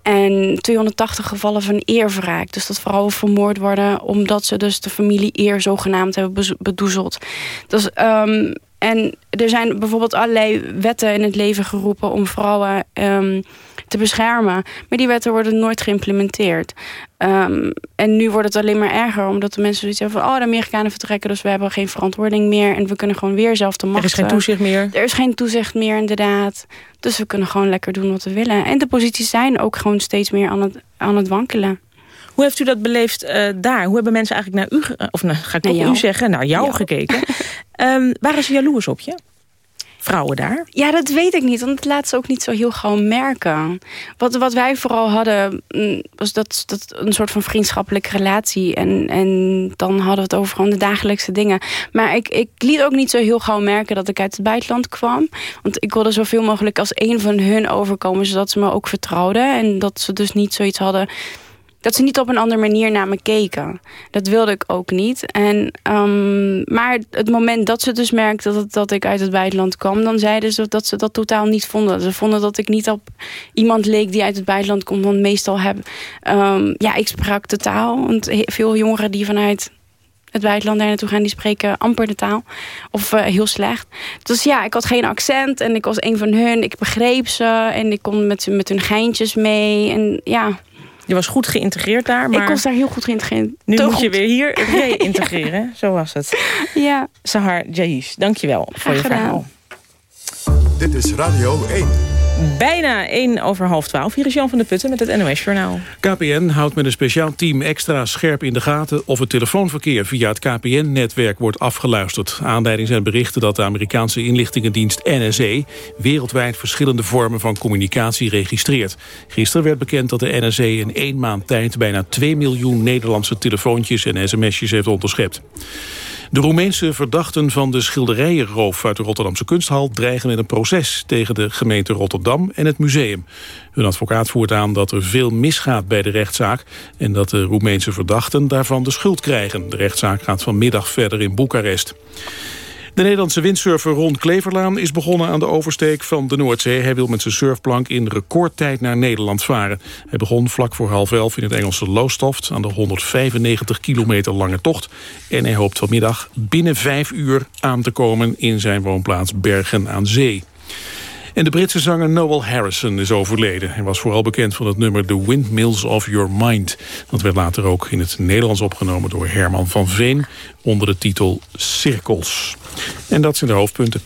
En 280 gevallen van eerwraak. Dus dat vrouwen vermoord worden... omdat ze dus de familie eer zogenaamd hebben bedoezeld. Dus, um, en er zijn bijvoorbeeld allerlei wetten in het leven geroepen om vrouwen um, te beschermen. Maar die wetten worden nooit geïmplementeerd. Um, en nu wordt het alleen maar erger, omdat de mensen zoiets hebben van... oh, de Amerikanen vertrekken, dus we hebben geen verantwoording meer... en we kunnen gewoon weer zelf de macht... Er is geen toezicht meer? Er is geen toezicht meer, inderdaad. Dus we kunnen gewoon lekker doen wat we willen. En de posities zijn ook gewoon steeds meer aan het, aan het wankelen. Hoe heeft u dat beleefd uh, daar? Hoe hebben mensen eigenlijk naar u, of nou, ga ik ook u zeggen, naar jou, jou. gekeken? um, waren ze jaloers op je? vrouwen daar? Ja, dat weet ik niet, want het laat ze ook niet zo heel gauw merken. Wat, wat wij vooral hadden, mm, was dat, dat een soort van vriendschappelijke relatie. En, en dan hadden we het over gewoon de dagelijkse dingen. Maar ik, ik liet ook niet zo heel gauw merken dat ik uit het buitenland kwam. Want ik wilde zoveel mogelijk als een van hun overkomen, zodat ze me ook vertrouwden. En dat ze dus niet zoiets hadden dat ze niet op een andere manier naar me keken. Dat wilde ik ook niet. En, um, maar het moment dat ze dus merkte dat, dat ik uit het buitenland kwam... dan zeiden ze dat ze dat totaal niet vonden. Ze vonden dat ik niet op iemand leek die uit het buitenland komt. Want meestal heb... Um, ja, ik sprak de taal. Want veel jongeren die vanuit het buitenland daar naartoe gaan, die spreken amper de taal. Of uh, heel slecht. Dus ja, ik had geen accent en ik was een van hun. Ik begreep ze en ik kon met, met hun geintjes mee. En ja, je was goed geïntegreerd daar, maar... Ik was daar heel goed geïntegreerd. Nu Te moet goed. je weer hier reïntegreren. Zo was het. Ja. Sahar Jais, dankjewel voor je gedaan. verhaal. Dit is Radio 1. Bijna 1 over half 12. Hier is Jan van der Putten met het NOS Journaal. KPN houdt met een speciaal team extra scherp in de gaten... of het telefoonverkeer via het KPN-netwerk wordt afgeluisterd. Aanleiding zijn berichten dat de Amerikaanse inlichtingendienst NSE... wereldwijd verschillende vormen van communicatie registreert. Gisteren werd bekend dat de NSE in één maand tijd... bijna 2 miljoen Nederlandse telefoontjes en sms'jes heeft onderschept. De Roemeense verdachten van de schilderijenroof uit de Rotterdamse kunsthal dreigen met een proces tegen de gemeente Rotterdam en het museum. Hun advocaat voert aan dat er veel misgaat bij de rechtszaak en dat de Roemeense verdachten daarvan de schuld krijgen. De rechtszaak gaat vanmiddag verder in Boekarest. De Nederlandse windsurfer Ron Kleverlaan is begonnen aan de oversteek van de Noordzee. Hij wil met zijn surfplank in recordtijd naar Nederland varen. Hij begon vlak voor half elf in het Engelse Lowestoft... aan de 195 kilometer lange tocht. En hij hoopt vanmiddag binnen vijf uur aan te komen... in zijn woonplaats Bergen aan Zee. En de Britse zanger Noel Harrison is overleden. Hij was vooral bekend van het nummer The Windmills of Your Mind. Dat werd later ook in het Nederlands opgenomen door Herman van Veen... onder de titel Cirkels. En dat zijn de hoofdpunten.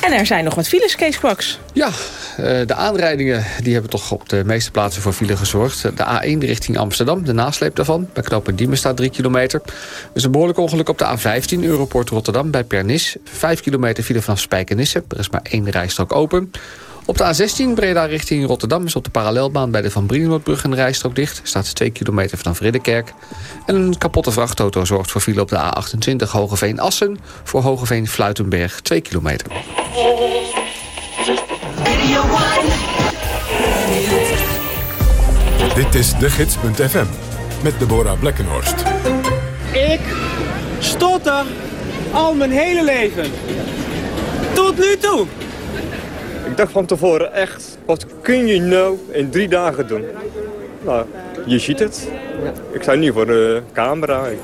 En er zijn nog wat files, Kees Kwaks. Ja, de aanrijdingen die hebben toch op de meeste plaatsen voor file gezorgd. De A1 richting Amsterdam, de nasleep daarvan. Bij knooppunt Diemen staat 3 kilometer. Er is een behoorlijk ongeluk op de A15, Europort Rotterdam, bij Pernis. 5 kilometer file vanaf Spijkenisse. Er is maar één rijstrook open. Op de A16 Breda richting Rotterdam is op de parallelbaan bij de Van Brienoordbrug een rijstrook dicht. Staat 2 kilometer vanaf Ridderkerk. En een kapotte vrachtauto zorgt voor file op de A28 Hogeveen-Assen. Voor Hogeveen-Fluitenberg 2 kilometer. Dit is de gids.fm met Deborah Blekkenhorst. Ik stotter al mijn hele leven. Tot nu toe. Ik dacht van tevoren echt, wat kun je nou in drie dagen doen? Nou, je ziet het. Ik sta nu voor de camera, ik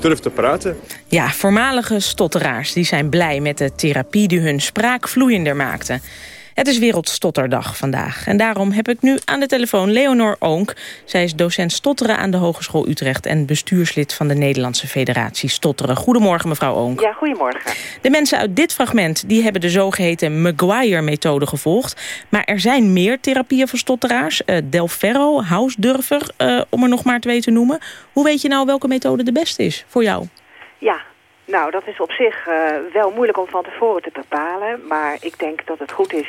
durf te praten. Ja, voormalige stotteraars die zijn blij met de therapie die hun spraak vloeiender maakte. Het is Wereldstotterdag vandaag. En daarom heb ik nu aan de telefoon Leonor Oonk. Zij is docent stotteren aan de Hogeschool Utrecht... en bestuurslid van de Nederlandse Federatie Stotteren. Goedemorgen, mevrouw Oonk. Ja, goedemorgen. De mensen uit dit fragment die hebben de zogeheten Maguire-methode gevolgd. Maar er zijn meer therapieën voor stotteraars. Uh, Del Ferro, Hausdurfer, uh, om er nog maar twee te noemen. Hoe weet je nou welke methode de beste is voor jou? Ja, nou, dat is op zich uh, wel moeilijk om van tevoren te bepalen. Maar ik denk dat het goed is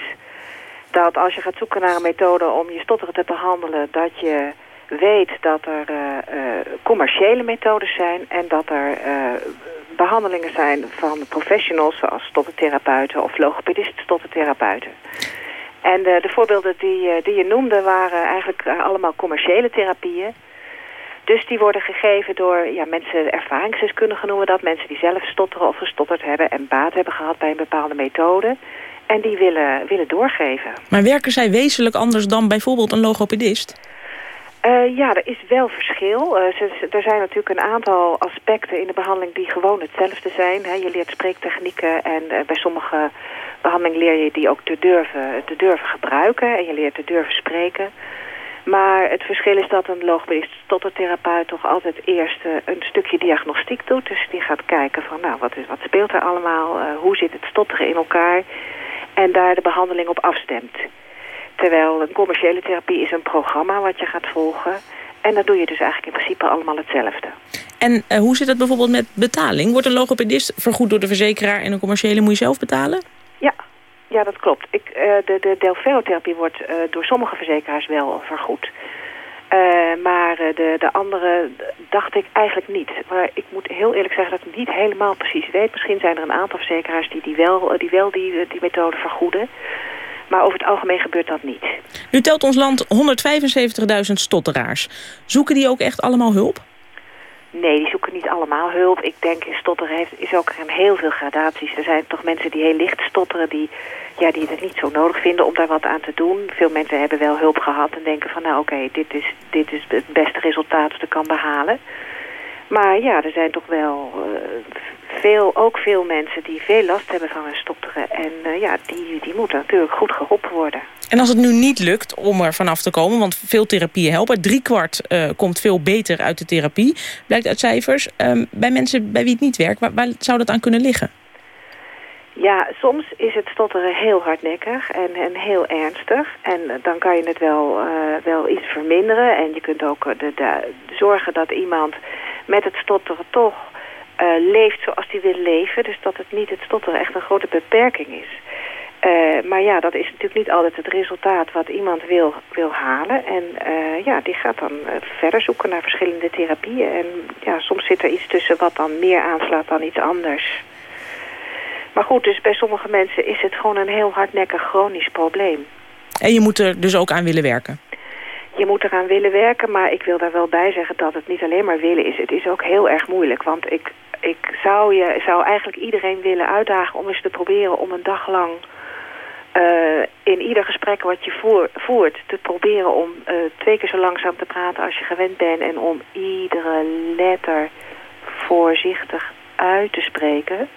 dat als je gaat zoeken naar een methode om je stotteren te behandelen... dat je weet dat er uh, uh, commerciële methodes zijn en dat er behandelingen zijn van professionals... zoals stottertherapeuten of logopedisten stottertherapeuten. En de voorbeelden die, die je noemde waren eigenlijk allemaal commerciële therapieën... Dus die worden gegeven door ja, mensen, ervaringsdeskundigen noemen dat. Mensen die zelf stotteren of gestotterd hebben en baat hebben gehad bij een bepaalde methode. En die willen, willen doorgeven. Maar werken zij wezenlijk anders dan bijvoorbeeld een logopedist? Uh, ja, er is wel verschil. Uh, ze, er zijn natuurlijk een aantal aspecten in de behandeling die gewoon hetzelfde zijn. Hè. Je leert spreektechnieken en uh, bij sommige behandelingen leer je die ook te durven, te durven gebruiken. En je leert te durven spreken. Maar het verschil is dat een logopedist stottertherapeut toch altijd eerst uh, een stukje diagnostiek doet. Dus die gaat kijken van nou, wat, is, wat speelt er allemaal, uh, hoe zit het stotteren in elkaar. En daar de behandeling op afstemt. Terwijl een commerciële therapie is een programma wat je gaat volgen. En dan doe je dus eigenlijk in principe allemaal hetzelfde. En eh, hoe zit het bijvoorbeeld met betaling? Wordt een logopedist vergoed door de verzekeraar... en een commerciële moet je zelf betalen? Ja, ja dat klopt. Ik, eh, de de delferotherapie wordt eh, door sommige verzekeraars wel vergoed. Eh, maar de, de andere dacht ik eigenlijk niet. Maar ik moet heel eerlijk zeggen dat ik niet helemaal precies weet. Misschien zijn er een aantal verzekeraars die, die wel, die, wel die, die methode vergoeden. Maar over het algemeen gebeurt dat niet. Nu telt ons land 175.000 stotteraars. Zoeken die ook echt allemaal hulp? Nee, die zoeken niet allemaal hulp. Ik denk, stotteren heeft, is ook heel veel gradaties. Er zijn toch mensen die heel licht stotteren... die, ja, die het niet zo nodig vinden om daar wat aan te doen. Veel mensen hebben wel hulp gehad en denken van... nou oké, dit, is, dit is het beste resultaat dat ik kan behalen. Maar ja, er zijn toch wel eh, veel, ook veel mensen die veel last hebben van hun stotteren. En eh, ja, die, die moeten natuurlijk goed geholpen worden. En als het nu niet lukt om er vanaf te komen, want veel therapieën helpen. Driekwart uh, komt veel beter uit de therapie, blijkt uit cijfers. Um, bij mensen bij wie het niet werkt, waar, zou dat aan kunnen liggen? Ja, soms is het stotteren heel hardnekkig en, en heel ernstig. En dan kan je het wel, uh, wel iets verminderen. En je kunt ook de, zorgen dat iemand met het stotteren toch leeft zoals hij wil leven. Dus dat het niet het stotteren echt een grote beperking is. Uh, maar ja, dat is natuurlijk niet altijd het resultaat wat iemand wil, wil halen. En uh, ja, die gaat dan uh, verder zoeken naar verschillende therapieën. En ja, soms zit er iets tussen wat dan meer aanslaat dan iets anders. Maar goed, dus bij sommige mensen is het gewoon een heel hardnekkig chronisch probleem. En je moet er dus ook aan willen werken? Je moet eraan willen werken, maar ik wil daar wel bij zeggen dat het niet alleen maar willen is. Het is ook heel erg moeilijk, want ik, ik zou, je, zou eigenlijk iedereen willen uitdagen om eens te proberen om een dag lang... Uh, in ieder gesprek wat je voer, voert te proberen om uh, twee keer zo langzaam te praten als je gewend bent... en om iedere letter voorzichtig uit te spreken.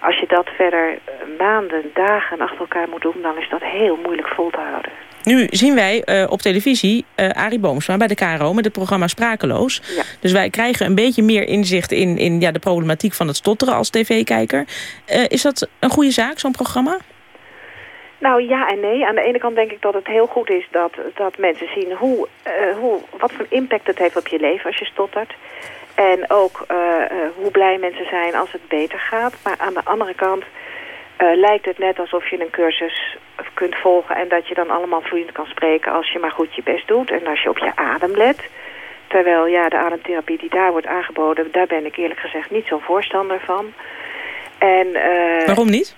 Als je dat verder maanden, dagen achter elkaar moet doen... dan is dat heel moeilijk vol te houden. Nu zien wij uh, op televisie uh, Arie Boomsma bij de KRO met het programma Sprakeloos. Ja. Dus wij krijgen een beetje meer inzicht in, in ja, de problematiek van het stotteren als tv-kijker. Uh, is dat een goede zaak, zo'n programma? Nou ja en nee. Aan de ene kant denk ik dat het heel goed is dat, dat mensen zien hoe, hoe, wat voor impact het heeft op je leven als je stottert. En ook hoe blij mensen zijn als het beter gaat. Maar aan de andere kant lijkt het net alsof je een cursus kunt volgen... en dat je dan allemaal vloeiend kan spreken als je maar goed je best doet... en als je op je adem let. Terwijl ja, de ademtherapie die daar wordt aangeboden... daar ben ik eerlijk gezegd niet zo'n voorstander van. En, Waarom niet?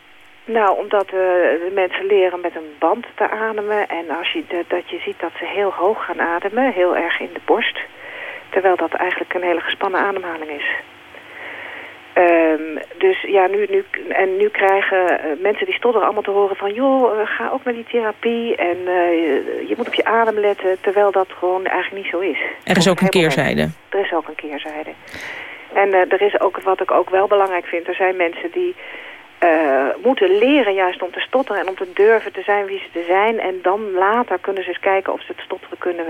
Nou, omdat uh, de mensen leren met een band te ademen... en als je de, dat je ziet dat ze heel hoog gaan ademen, heel erg in de borst... terwijl dat eigenlijk een hele gespannen ademhaling is. Um, dus ja, nu, nu, en nu krijgen uh, mensen die stotteren allemaal te horen van... joh, uh, ga ook naar die therapie en uh, je moet op je adem letten... terwijl dat gewoon eigenlijk niet zo is. Er is ook een keerzijde. Er is ook een keerzijde. En er is ook, wat ik ook wel belangrijk vind... er zijn mensen die moeten leren juist om te stotteren... en om te durven te zijn wie ze te zijn... en dan later kunnen ze eens kijken of ze het stotteren kunnen,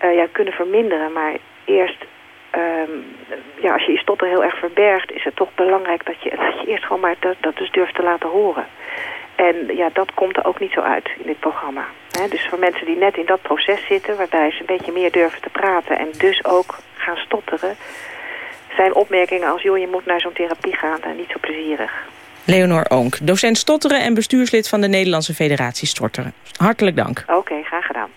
ja, kunnen verminderen. Maar eerst Um, ja, als je je stotter heel erg verbergt, is het toch belangrijk dat je, dat je eerst gewoon maar dat, dat dus durft te laten horen. En ja, dat komt er ook niet zo uit in dit programma. Dus voor mensen die net in dat proces zitten, waarbij ze een beetje meer durven te praten en dus ook gaan stotteren, zijn opmerkingen als, joh, je moet naar zo'n therapie gaan, en niet zo plezierig. Leonor Oonk, docent stotteren en bestuurslid van de Nederlandse Federatie Stotteren. Hartelijk dank. Oké, graag gedaan.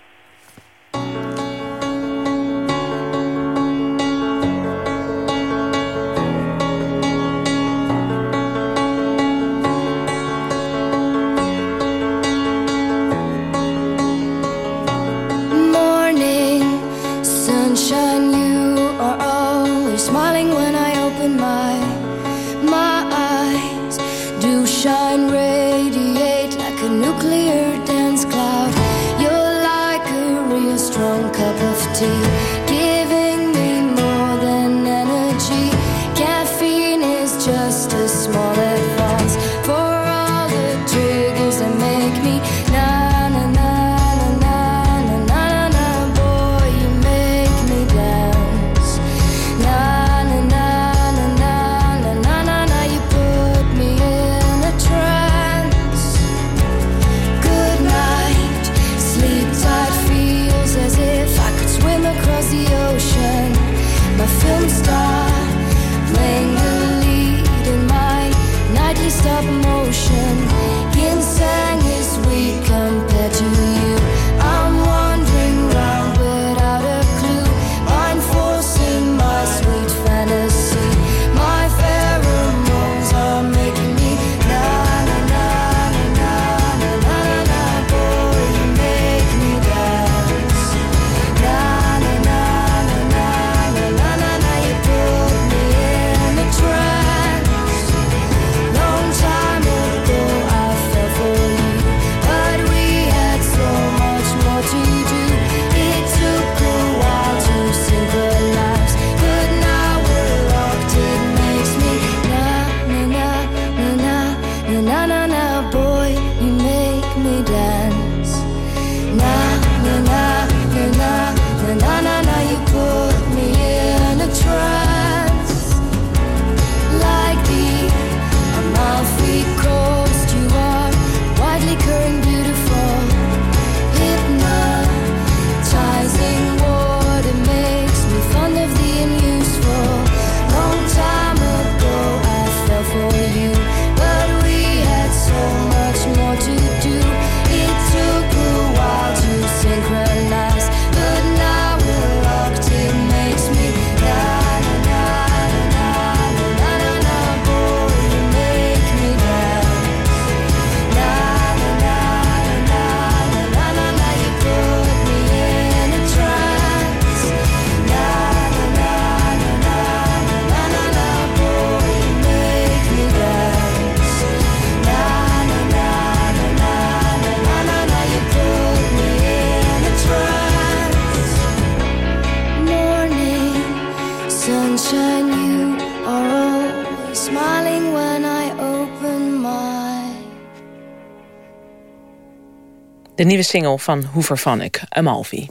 De nieuwe single van Hoover Vanek, Amalfi.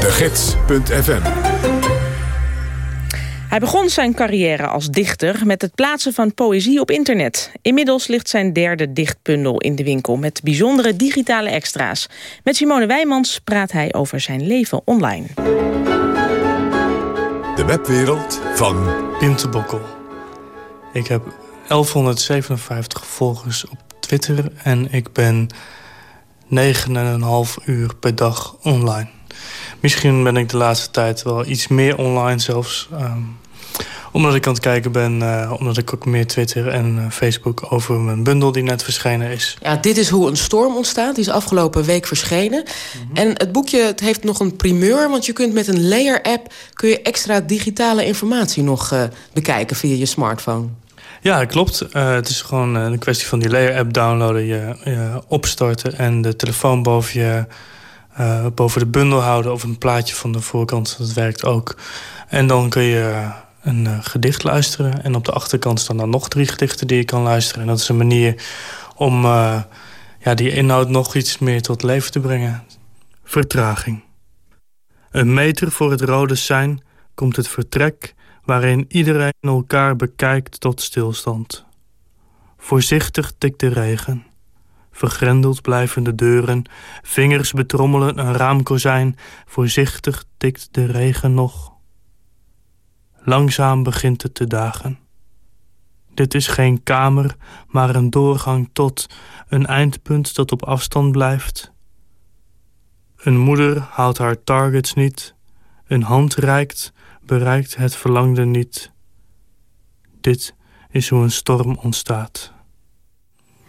De Gids.fm Hij begon zijn carrière als dichter met het plaatsen van poëzie op internet. Inmiddels ligt zijn derde dichtbundel in de winkel met bijzondere digitale extra's. Met Simone Wijmans praat hij over zijn leven online. De webwereld van Pim te Bokkel. Ik heb 1157 volgers op Twitter en ik ben 9,5 uur per dag online. Misschien ben ik de laatste tijd wel iets meer online zelfs. ehm, omdat ik aan het kijken ben, eh, omdat ik ook meer Twitter en eh, Facebook over mijn bundel die net verschenen is. Ja, dit is hoe een storm ontstaat. Die is afgelopen week verschenen. En het boekje het heeft nog een primeur... want je kunt met een layer-app... kun je extra digitale informatie nog eh, bekijken via je smartphone. Ja, klopt. Eh, het is gewoon eh, een kwestie van die layer-app downloaden, je, opstarten en de telefoon boven, je, eh, boven de bundel houden of een plaatje van de voorkant. Dat werkt ook. En dan kun je een gedicht luisteren. En op de achterkant staan dan nog drie gedichten die je kan luisteren. En dat is een manier om ja, die inhoud nog iets meer tot leven te brengen. Vertraging. Een meter voor het rode sein komt het vertrek waarin iedereen elkaar bekijkt tot stilstand. Voorzichtig tikt de regen. Vergrendeld blijven de deuren, vingers betrommelen een raamkozijn. Voorzichtig tikt de regen nog. Langzaam begint het te dagen. Dit is geen kamer, maar een doorgang tot een eindpunt dat op afstand blijft. Een moeder haalt haar targets niet. Een hand reikt, bereikt het verlangde niet. Dit is hoe een storm ontstaat.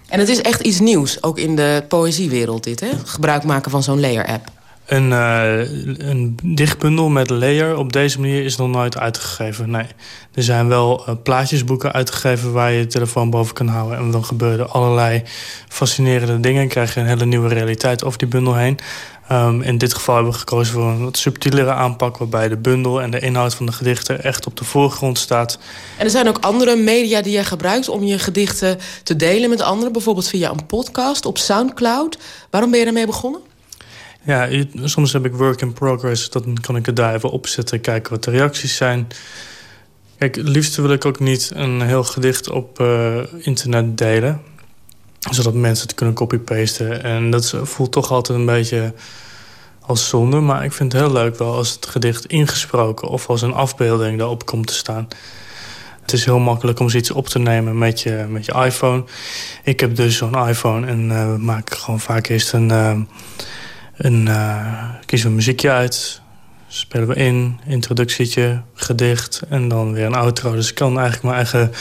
En het is echt iets nieuws, ook in de poëziewereld dit, hè? Gebruik maken van zo'n layer-app. Een, eh, een dichtbundel met layer op deze manier is nog nooit uitgegeven. Nee. Er zijn wel eh, plaatjesboeken uitgegeven waar je je telefoon boven kan houden. En dan gebeuren er allerlei fascinerende dingen. En krijg je een hele nieuwe realiteit over die bundel heen. Ehm, in dit geval hebben we gekozen voor een wat subtielere aanpak... waarbij de bundel en de inhoud van de gedichten echt op de voorgrond staat. En er zijn ook andere media die jij gebruikt om je gedichten te delen met anderen. Bijvoorbeeld via een podcast op Soundcloud. Waarom ben je daarmee begonnen? Ja, soms heb ik work in progress. Dan kan ik het daar even opzetten, kijken wat de reacties zijn. Kijk, het liefste wil ik ook niet een heel gedicht op eh, internet delen. Zodat mensen het kunnen copy-pasten. En dat voelt toch altijd een beetje als zonde. Maar ik vind het heel leuk wel als het gedicht ingesproken... of als een afbeelding daarop komt te staan. Het is heel makkelijk om zoiets op te nemen met je, met je iPhone. Ik heb dus zo'n iPhone en eh, we maken gewoon vaak eerst een... eh, een, eh, kiezen we een muziekje uit, spelen we in, introductietje, gedicht en dan weer een outro. Dus ik kan eigenlijk mijn eigen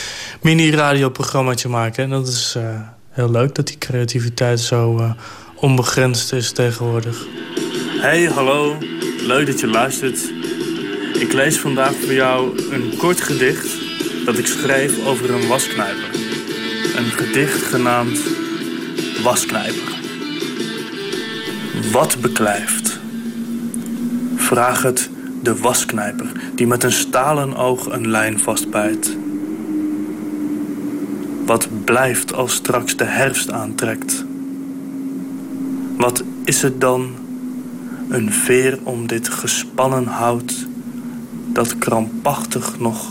mini-radioprogrammaatje maken. En dat is eh, heel leuk dat die creativiteit zo eh, onbegrensd is tegenwoordig. Hey, hallo. Leuk dat je luistert. Ik lees vandaag voor jou een kort gedicht dat ik schreef over een wasknijper. Een gedicht genaamd Wasknijper. Wat beklijft? Vraag het de wasknijper die met een stalen oog een lijn vastbijt. Wat blijft als straks de herfst aantrekt? Wat is het dan? Een veer om dit gespannen hout dat krampachtig nog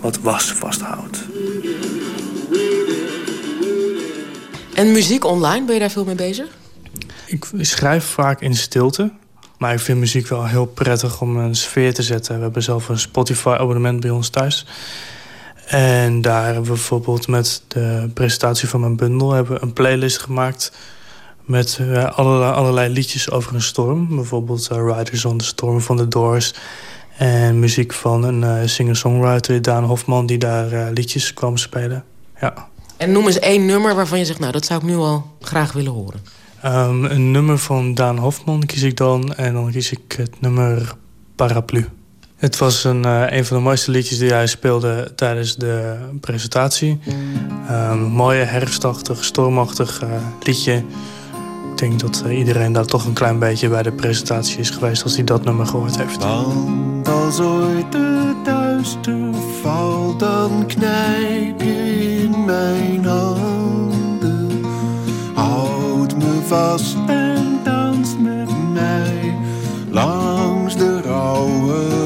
wat was vasthoudt. En muziek online, ben je daar veel mee bezig? Ik schrijf vaak in stilte. Maar ik vind muziek wel heel prettig om een sfeer te zetten. We hebben zelf een Spotify-abonnement bij ons thuis. En daar hebben we bijvoorbeeld met de presentatie van mijn bundel... hebben we een playlist gemaakt met eh, allerlei, allerlei liedjes over een storm. Bijvoorbeeld eh, Riders on the Storm van The Doors. En muziek van een eh, singer-songwriter, Daan Hofman... die daar liedjes kwam spelen. Ja. En noem eens één nummer waarvan je zegt... nou, dat zou ik nu al graag willen horen. Ehm, een nummer van Daan Hofman kies ik dan. En dan kies ik het nummer Paraplu. Het was een, eh, een van de mooiste liedjes die hij speelde tijdens de presentatie. Een mooie, herfstachtig, stormachtig eh, liedje. Ik denk dat eh, iedereen daar toch een klein beetje bij de presentatie is geweest... als hij dat nummer gehoord heeft. Want als ooit het duister valt, dan knijp je in mijn hand vast en dans met mij langs de rauwe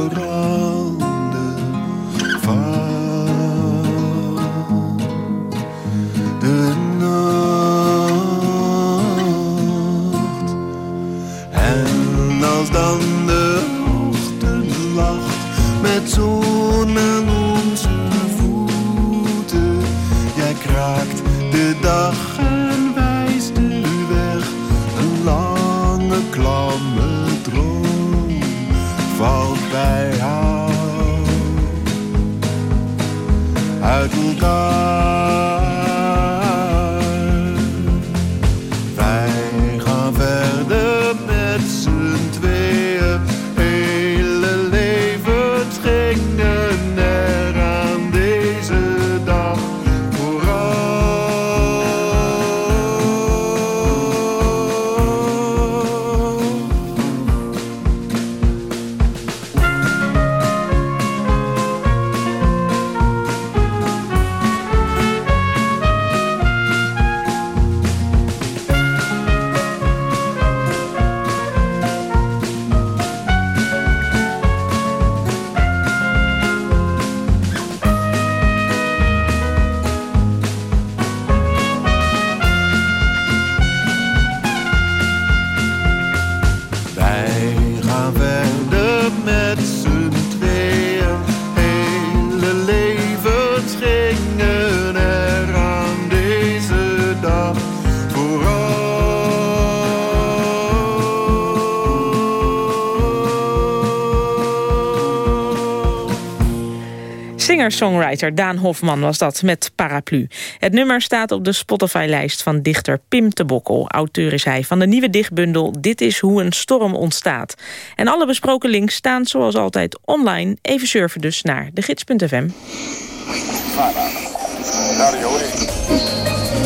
Singer-songwriter Daan Hofman was dat met Paraplu. Het nummer staat op de Spotify-lijst van dichter Pim te Bokkel. Auteur is hij van de nieuwe dichtbundel Dit is hoe een storm ontstaat. En alle besproken links staan zoals altijd online. Even surfen dus naar de gids.fm.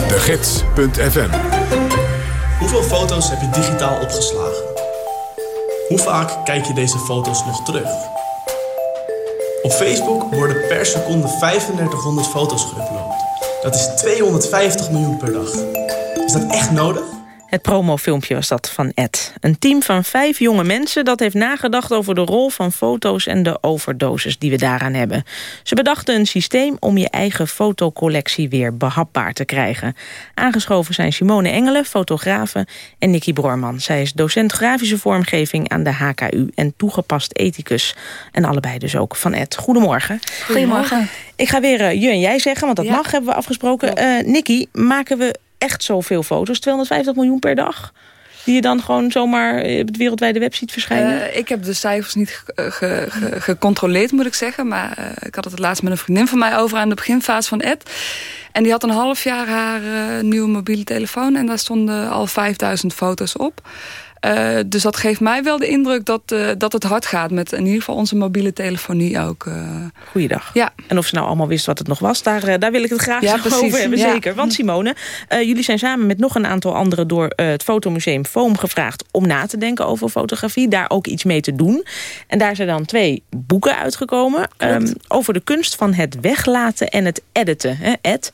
De Gids.fm Hoeveel foto's heb je digitaal opgeslagen? Hoe vaak kijk je deze foto's nog terug? Op Facebook worden per seconde 3500 foto's geüpload. Dat is 250 miljoen per dag. Is dat echt nodig? Het promofilmpje was dat van Ed. Een team van vijf jonge mensen dat heeft nagedacht over de rol van foto's en de overdoses die we daaraan hebben. Ze bedachten een systeem om je eigen fotocollectie weer behapbaar te krijgen. Aangeschoven zijn Simone Engelen, fotografe, en Nicky Broorman. Zij is docent grafische vormgeving aan de HKU en toegepast ethicus. En allebei dus ook van Ed. Goedemorgen. Goedemorgen. Ik ga weer eh, je en jij zeggen, want dat mag, hebben we afgesproken. Eh Nicky, maken we echt zoveel foto's? 250 miljoen per dag? Die je dan gewoon zomaar eh, op het wereldwijde web ziet verschijnen? Eh, ik heb de cijfers niet ge- ge- ge- gecontroleerd, moet ik zeggen. Maar eh, ik had het laatst met een vriendin van mij over aan de beginfase van Ed. En die had een half jaar haar nieuwe mobiele telefoon. En daar stonden al 5000 foto's op. Eh, dus dat geeft mij wel de indruk dat, eh, dat het hard gaat met in ieder geval onze mobiele telefonie ook. eh. Goeiedag. Ja. En of ze nou allemaal wist wat het nog was, daar, daar wil ik het graag Ja, nog precies. over hebben. Ja. Zeker. Want Simone, jullie zijn samen met nog een aantal anderen... door het Fotomuseum Foam gevraagd om na te denken over fotografie. Daar ook iets mee te doen. En daar zijn dan twee boeken uitgekomen... ehm, over de kunst van het weglaten en het editen. Hè, Ed.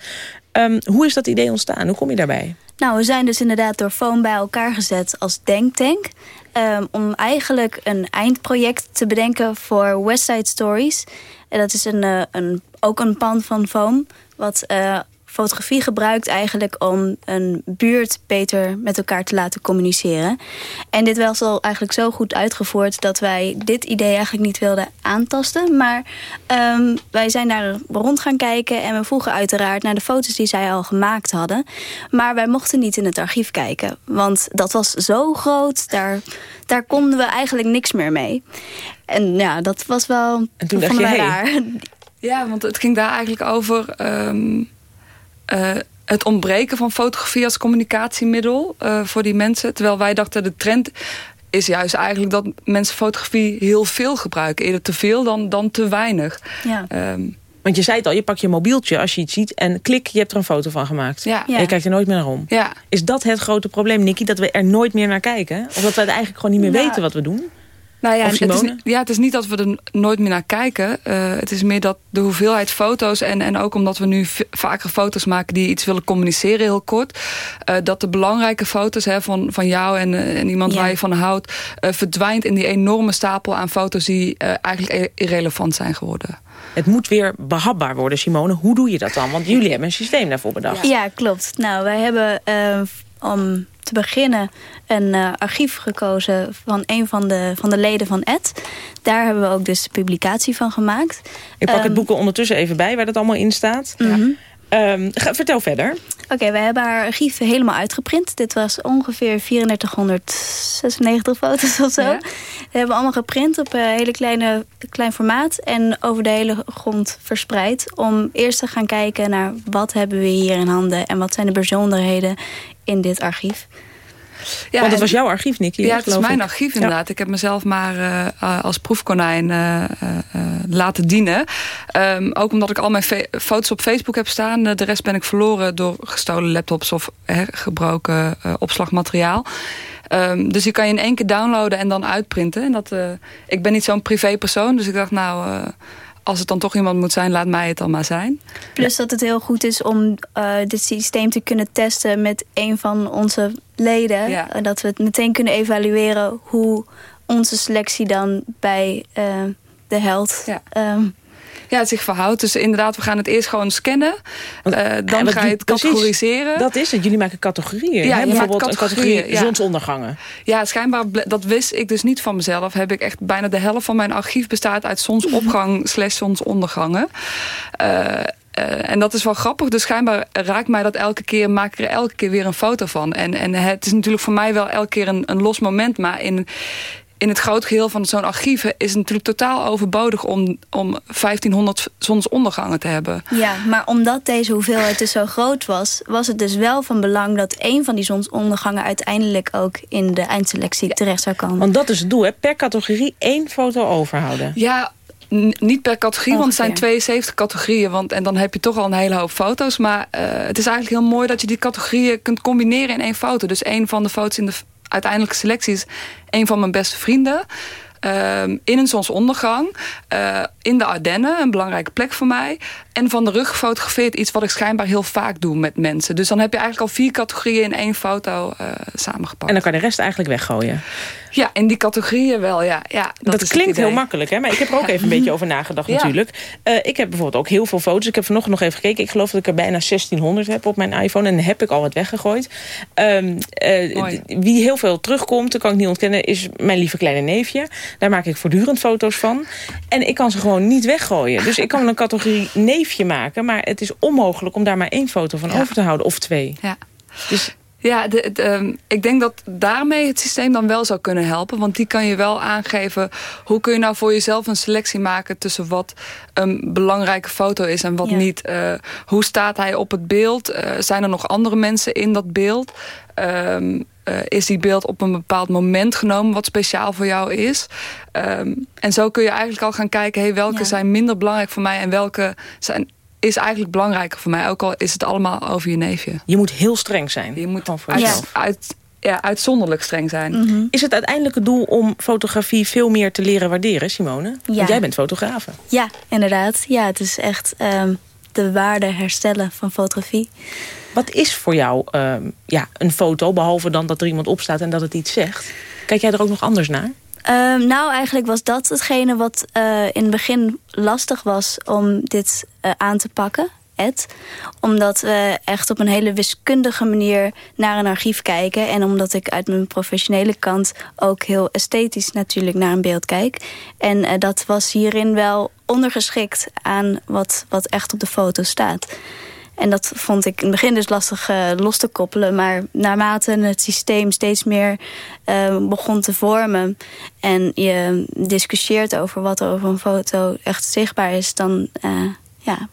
Ehm, hoe is dat idee ontstaan? Hoe kom je daarbij? Nou, we zijn dus inderdaad door Foam bij elkaar gezet als denktank. ehm, om eigenlijk een eindproject te bedenken voor West Side Stories. En dat is een, eh, een, ook een pan van Foam. Wat eh, fotografie gebruikt eigenlijk om een buurt beter met elkaar te laten communiceren. En dit was al eigenlijk zo goed uitgevoerd dat wij dit idee eigenlijk niet wilden aantasten. Maar ehm, wij zijn daar rond gaan kijken en we vroegen uiteraard naar de foto's die zij al gemaakt hadden. Maar wij mochten niet in het archief kijken, want dat was zo groot, daar, daar konden we eigenlijk niks meer mee. En ja, dat was wel En toen dacht je, hey. raar. Ja, want het ging daar eigenlijk over ehm, eh, het ontbreken van fotografie als communicatiemiddel eh, voor die mensen. Terwijl wij dachten de trend is juist eigenlijk dat mensen fotografie heel veel gebruiken. Eerder te veel dan, dan te weinig. Ja. Ehm, Want je zei het al, je pakt je mobieltje als je iets ziet... en klik, je hebt er een foto van gemaakt. Ja. En je kijkt er nooit meer naar om. Ja. Is dat het grote probleem, Nicky? Dat we er nooit meer naar kijken? Of dat we het eigenlijk gewoon niet meer Nou, weten wat we doen? Nou ja, het is, ja, het is niet dat we er nooit meer naar kijken. Eh, het is meer dat de hoeveelheid foto's... en, en ook omdat we nu vaker foto's maken die iets willen communiceren heel kort... eh, dat de belangrijke foto's hè, van, van jou en, eh, en iemand Ja. waar je van houdt... eh, verdwijnt in die enorme stapel aan foto's die eh, eigenlijk irrelevant zijn geworden. Het moet weer behapbaar worden, Simone. Hoe doe je dat dan? Want jullie hebben een systeem daarvoor bedacht. Ja, klopt. Nou, wij hebben om te beginnen een eh, archief gekozen van een van de, van de leden van Ed. Daar hebben we ook dus de publicatie van gemaakt. Ik pak Ehm, het boek er ondertussen even bij, waar dat allemaal in staat. mhm. Ehm, ga, vertel verder. Oké, we hebben haar archief helemaal uitgeprint. Dit was ongeveer 3496 foto's of zo. Ja. We hebben allemaal geprint op een hele kleine, klein formaat... en over de hele grond verspreid. Om eerst te gaan kijken naar wat hebben we hier in handen... en wat zijn de bijzonderheden in dit archief. Want het en- was jouw archief, Nicky. Ja, het is mijn ik. archief inderdaad. Ik heb mezelf maar eh, eh, als proefkonijn eh, laten dienen. Ehm, ook omdat ik al mijn foto's op Facebook heb staan. De rest ben ik verloren door gestolen laptops of gebroken opslagmateriaal. Ehm, dus die kan je in één keer downloaden en dan uitprinten. En dat, ik ben niet zo'n privépersoon, dus ik dacht nou... als het dan toch iemand moet zijn, laat mij het dan maar zijn. Plus dat het heel goed is om eh, dit systeem te kunnen testen... met een van onze leden. Ja. En dat we het meteen kunnen evalueren... hoe onze selectie dan bij eh, de held... Ja, het zich verhoudt. Dus inderdaad, we gaan het eerst gewoon scannen. Eh, dan ga je het precies, categoriseren. Dat is het. Jullie maken categorieën. Ja, hè? Bijvoorbeeld een categorie ja. zonsondergangen. Ja, schijnbaar, dat wist ik dus niet van mezelf. Heb ik echt bijna de helft van mijn archief bestaat uit zonsopgang slash zonsondergangen. Eh, eh, en dat is wel grappig. Dus schijnbaar raakt mij dat elke keer, maak ik er elke keer weer een foto van. En, en het is natuurlijk voor mij wel elke keer een, een los moment. Maar in, in het groot geheel van zo'n archief is het natuurlijk totaal overbodig om, om 1500 zonsondergangen te hebben. Ja, maar omdat deze hoeveelheid dus zo groot was... was het dus wel van belang dat één van die zonsondergangen... uiteindelijk ook in de eindselectie terecht zou komen. Want dat is het doel, hè? Per categorie één foto overhouden. Ja, niet per categorie, want het zijn Ongeveer. 72 categorieën. Want, en dan heb je toch al een hele hoop foto's. Maar eh, het is eigenlijk heel mooi dat je die categorieën kunt combineren in één foto. Dus één van de foto's in de f- uiteindelijke selectie is één van mijn beste vrienden. Ehm, in een zonsondergang. eh, in de Ardennen, een belangrijke plek voor mij. En van de rug gefotografeerd, iets wat ik schijnbaar heel vaak doe met mensen. Dus dan heb je eigenlijk al vier categorieën in één foto eh, samengepakt. En dan kan je de rest eigenlijk weggooien. Ja, in die categorieën wel, ja. ja Dat, het klinkt heel makkelijk, hè? maar ik heb er ook even een beetje over nagedacht Ja. natuurlijk. Eh, ik heb bijvoorbeeld ook heel veel foto's. Ik heb vanochtend nog even gekeken. Ik geloof dat ik er bijna 1600 heb op mijn iPhone. En heb ik al wat weggegooid. D- wie heel veel terugkomt, dat kan ik niet ontkennen... is mijn lieve kleine neefje. Daar maak ik voortdurend foto's van. En ik kan ze gewoon niet weggooien. Dus ik kan een categorie neefje maken... maar het is onmogelijk om daar maar één foto van over te houden. Of twee. Ja. Dus Ja, de, de, ehm, ik denk dat daarmee het systeem dan wel zou kunnen helpen. Want die kan je wel aangeven... hoe kun je nou voor jezelf een selectie maken... tussen wat een belangrijke foto is en wat Ja. niet. Eh, hoe staat hij op het beeld? Eh, zijn er nog andere mensen in dat beeld? Ehm, eh, is die beeld op een bepaald moment genomen... wat speciaal voor jou is? Ehm, en zo kun je eigenlijk al gaan kijken... Hey, welke Ja. zijn minder belangrijk voor mij... en welke zijn, is eigenlijk belangrijker voor mij. Ook al is het allemaal over je neefje. je moet heel streng zijn. Je moet voor uit, jezelf. uit, ja, uitzonderlijk streng zijn. Mhm. Is het uiteindelijke doel om fotografie veel meer te leren waarderen, Simone? Ja. Want jij bent fotografe. Ja, inderdaad. Ja, het is echt ehm, de waarde herstellen van fotografie. Wat is voor jou ehm, ja, een foto, behalve dan dat er iemand op staat en dat het iets zegt? Kijk jij er ook nog anders naar? Ehm, nou, eigenlijk was dat hetgene wat eh, in het begin lastig was om dit eh, aan te pakken. Ed. Omdat we echt op een hele wiskundige manier naar een archief kijken. En omdat ik uit mijn professionele kant ook heel esthetisch natuurlijk naar een beeld kijk. En eh, dat was hierin wel ondergeschikt aan wat, wat echt op de foto staat. En dat vond ik in het begin dus lastig eh, los te koppelen. Maar naarmate het systeem steeds meer eh, begon te vormen... en je discussieert over wat er over een foto echt zichtbaar is... dan eh, ja,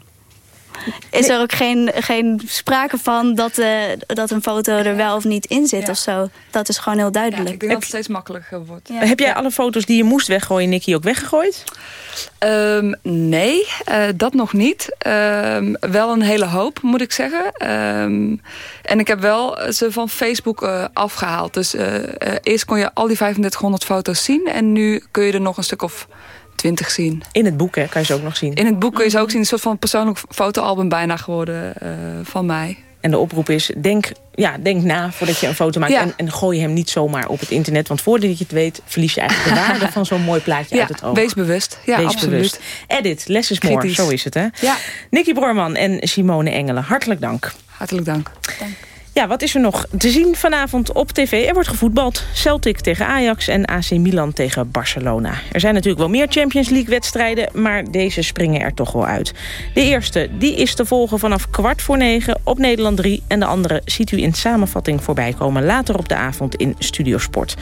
is er ook geen, geen sprake van dat, eh, dat een foto er wel of niet in zit of zo. Dat is gewoon heel duidelijk. ik denk dat het steeds makkelijker wordt. Heb jij alle foto's die je moest weggooien, Nicky, ook weggegooid? Ehm, nee, eh, dat nog niet. Ehm, wel een hele hoop, moet ik zeggen. Ehm, en ik heb wel ze van Facebook eh, afgehaald. Dus eh, eh, eerst kon je al die 3500 foto's zien. En nu kun je er nog een stuk of 20 zien. In het boek hè, kan je ze ook nog zien. In het boek kun je ze ook zien. Een soort van persoonlijk fotoalbum bijna geworden eh, van mij. En de oproep is, denk, ja, denk na voordat je een foto maakt. Ja. En, en gooi hem niet zomaar op het internet. Want voordat je het weet, verlies je eigenlijk de waarde van zo'n mooi plaatje Ja, uit het oog. wees bewust. Ja, Wees absoluut. bewust. Edit, less is more, Kritisch. zo is het hè. Ja. Nicky Borman en Simone Engelen, hartelijk dank. Hartelijk dank. Ja, wat is er nog te zien vanavond op tv? Er wordt gevoetbald. Celtic tegen Ajax en AC Milan tegen Barcelona. Er zijn natuurlijk wel meer Champions League-wedstrijden... maar deze springen er toch wel uit. De eerste die is te volgen vanaf kwart voor negen op Nederland 3... en de andere ziet u in samenvatting voorbij komen... later op de avond in Studiosport.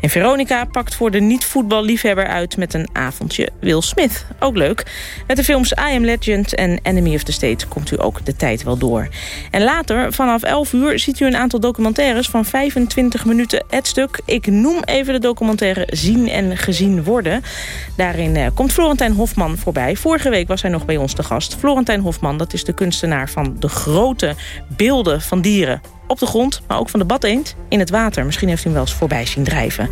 En Veronica pakt voor de niet-voetballiefhebber uit... met een avondje Will Smith. Ook leuk. Met de films I Am Legend en Enemy of the State... komt u ook de tijd wel door. En later, vanaf 11 uur ziet u een aantal documentaires van 25 minuten het stuk. Ik noem even de documentaire Zien en Gezien Worden. Daarin eh, komt Florentijn Hofman voorbij. Vorige week was hij nog bij ons te gast. Florentijn Hofman, dat is de kunstenaar van de grote beelden van dieren op de grond, maar ook van de badeend in het water. Misschien heeft u hem wel eens voorbij zien drijven.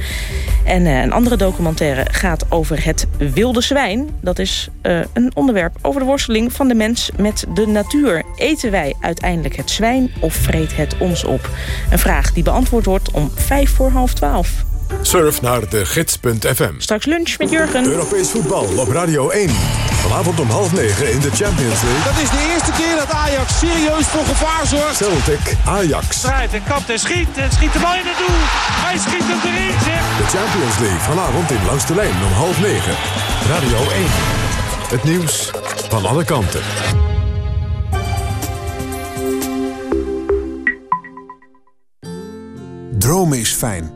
En eh, een andere documentaire gaat over het wilde zwijn. Dat is eh, een onderwerp over de worsteling van de mens met de natuur. Eten wij uiteindelijk het zwijn of vreet het ons op? Een vraag die beantwoord wordt om vijf voor half twaalf. Surf naar de gids.fm. Straks lunch met Jurgen. Europees voetbal op Radio 1. Vanavond om half negen in de Champions League. Dat is de eerste keer dat Ajax serieus voor gevaar zorgt. Celtic, Ajax. Draait en kapt en schiet en schiet de bal in het doel. Hij schiet hem erin, zeg. De Champions League vanavond in Langs de Lijn om half negen. Radio 1. Het nieuws van alle kanten. Dromen is fijn.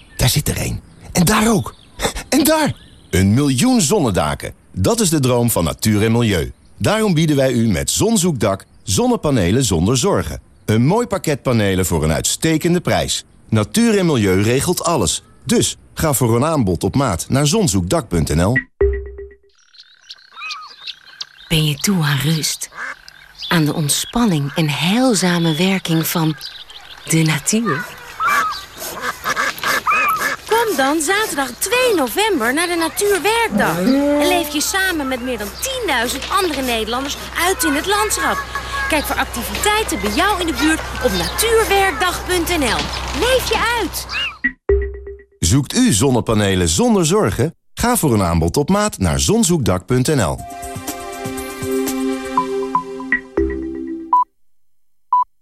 Daar zit er een. En daar ook. En daar! Een miljoen zonnedaken. Dat is de droom van natuur en milieu. Daarom bieden wij u met Zonzoekdak zonnepanelen zonder zorgen. Een mooi pakket panelen voor een uitstekende prijs. Natuur en milieu regelt alles. Dus ga voor een aanbod op maat naar zonzoekdak.nl. Ben je toe aan rust? Aan de ontspanning en heilzame werking van de natuur? Dan zaterdag 2 november naar de Natuurwerkdag. En leef je samen met meer dan 10.000 andere Nederlanders uit in het landschap. Kijk voor activiteiten bij jou in de buurt op natuurwerkdag.nl. Leef je uit! Zoekt u zonnepanelen zonder zorgen? Ga voor een aanbod op maat naar zonzoekdak.nl.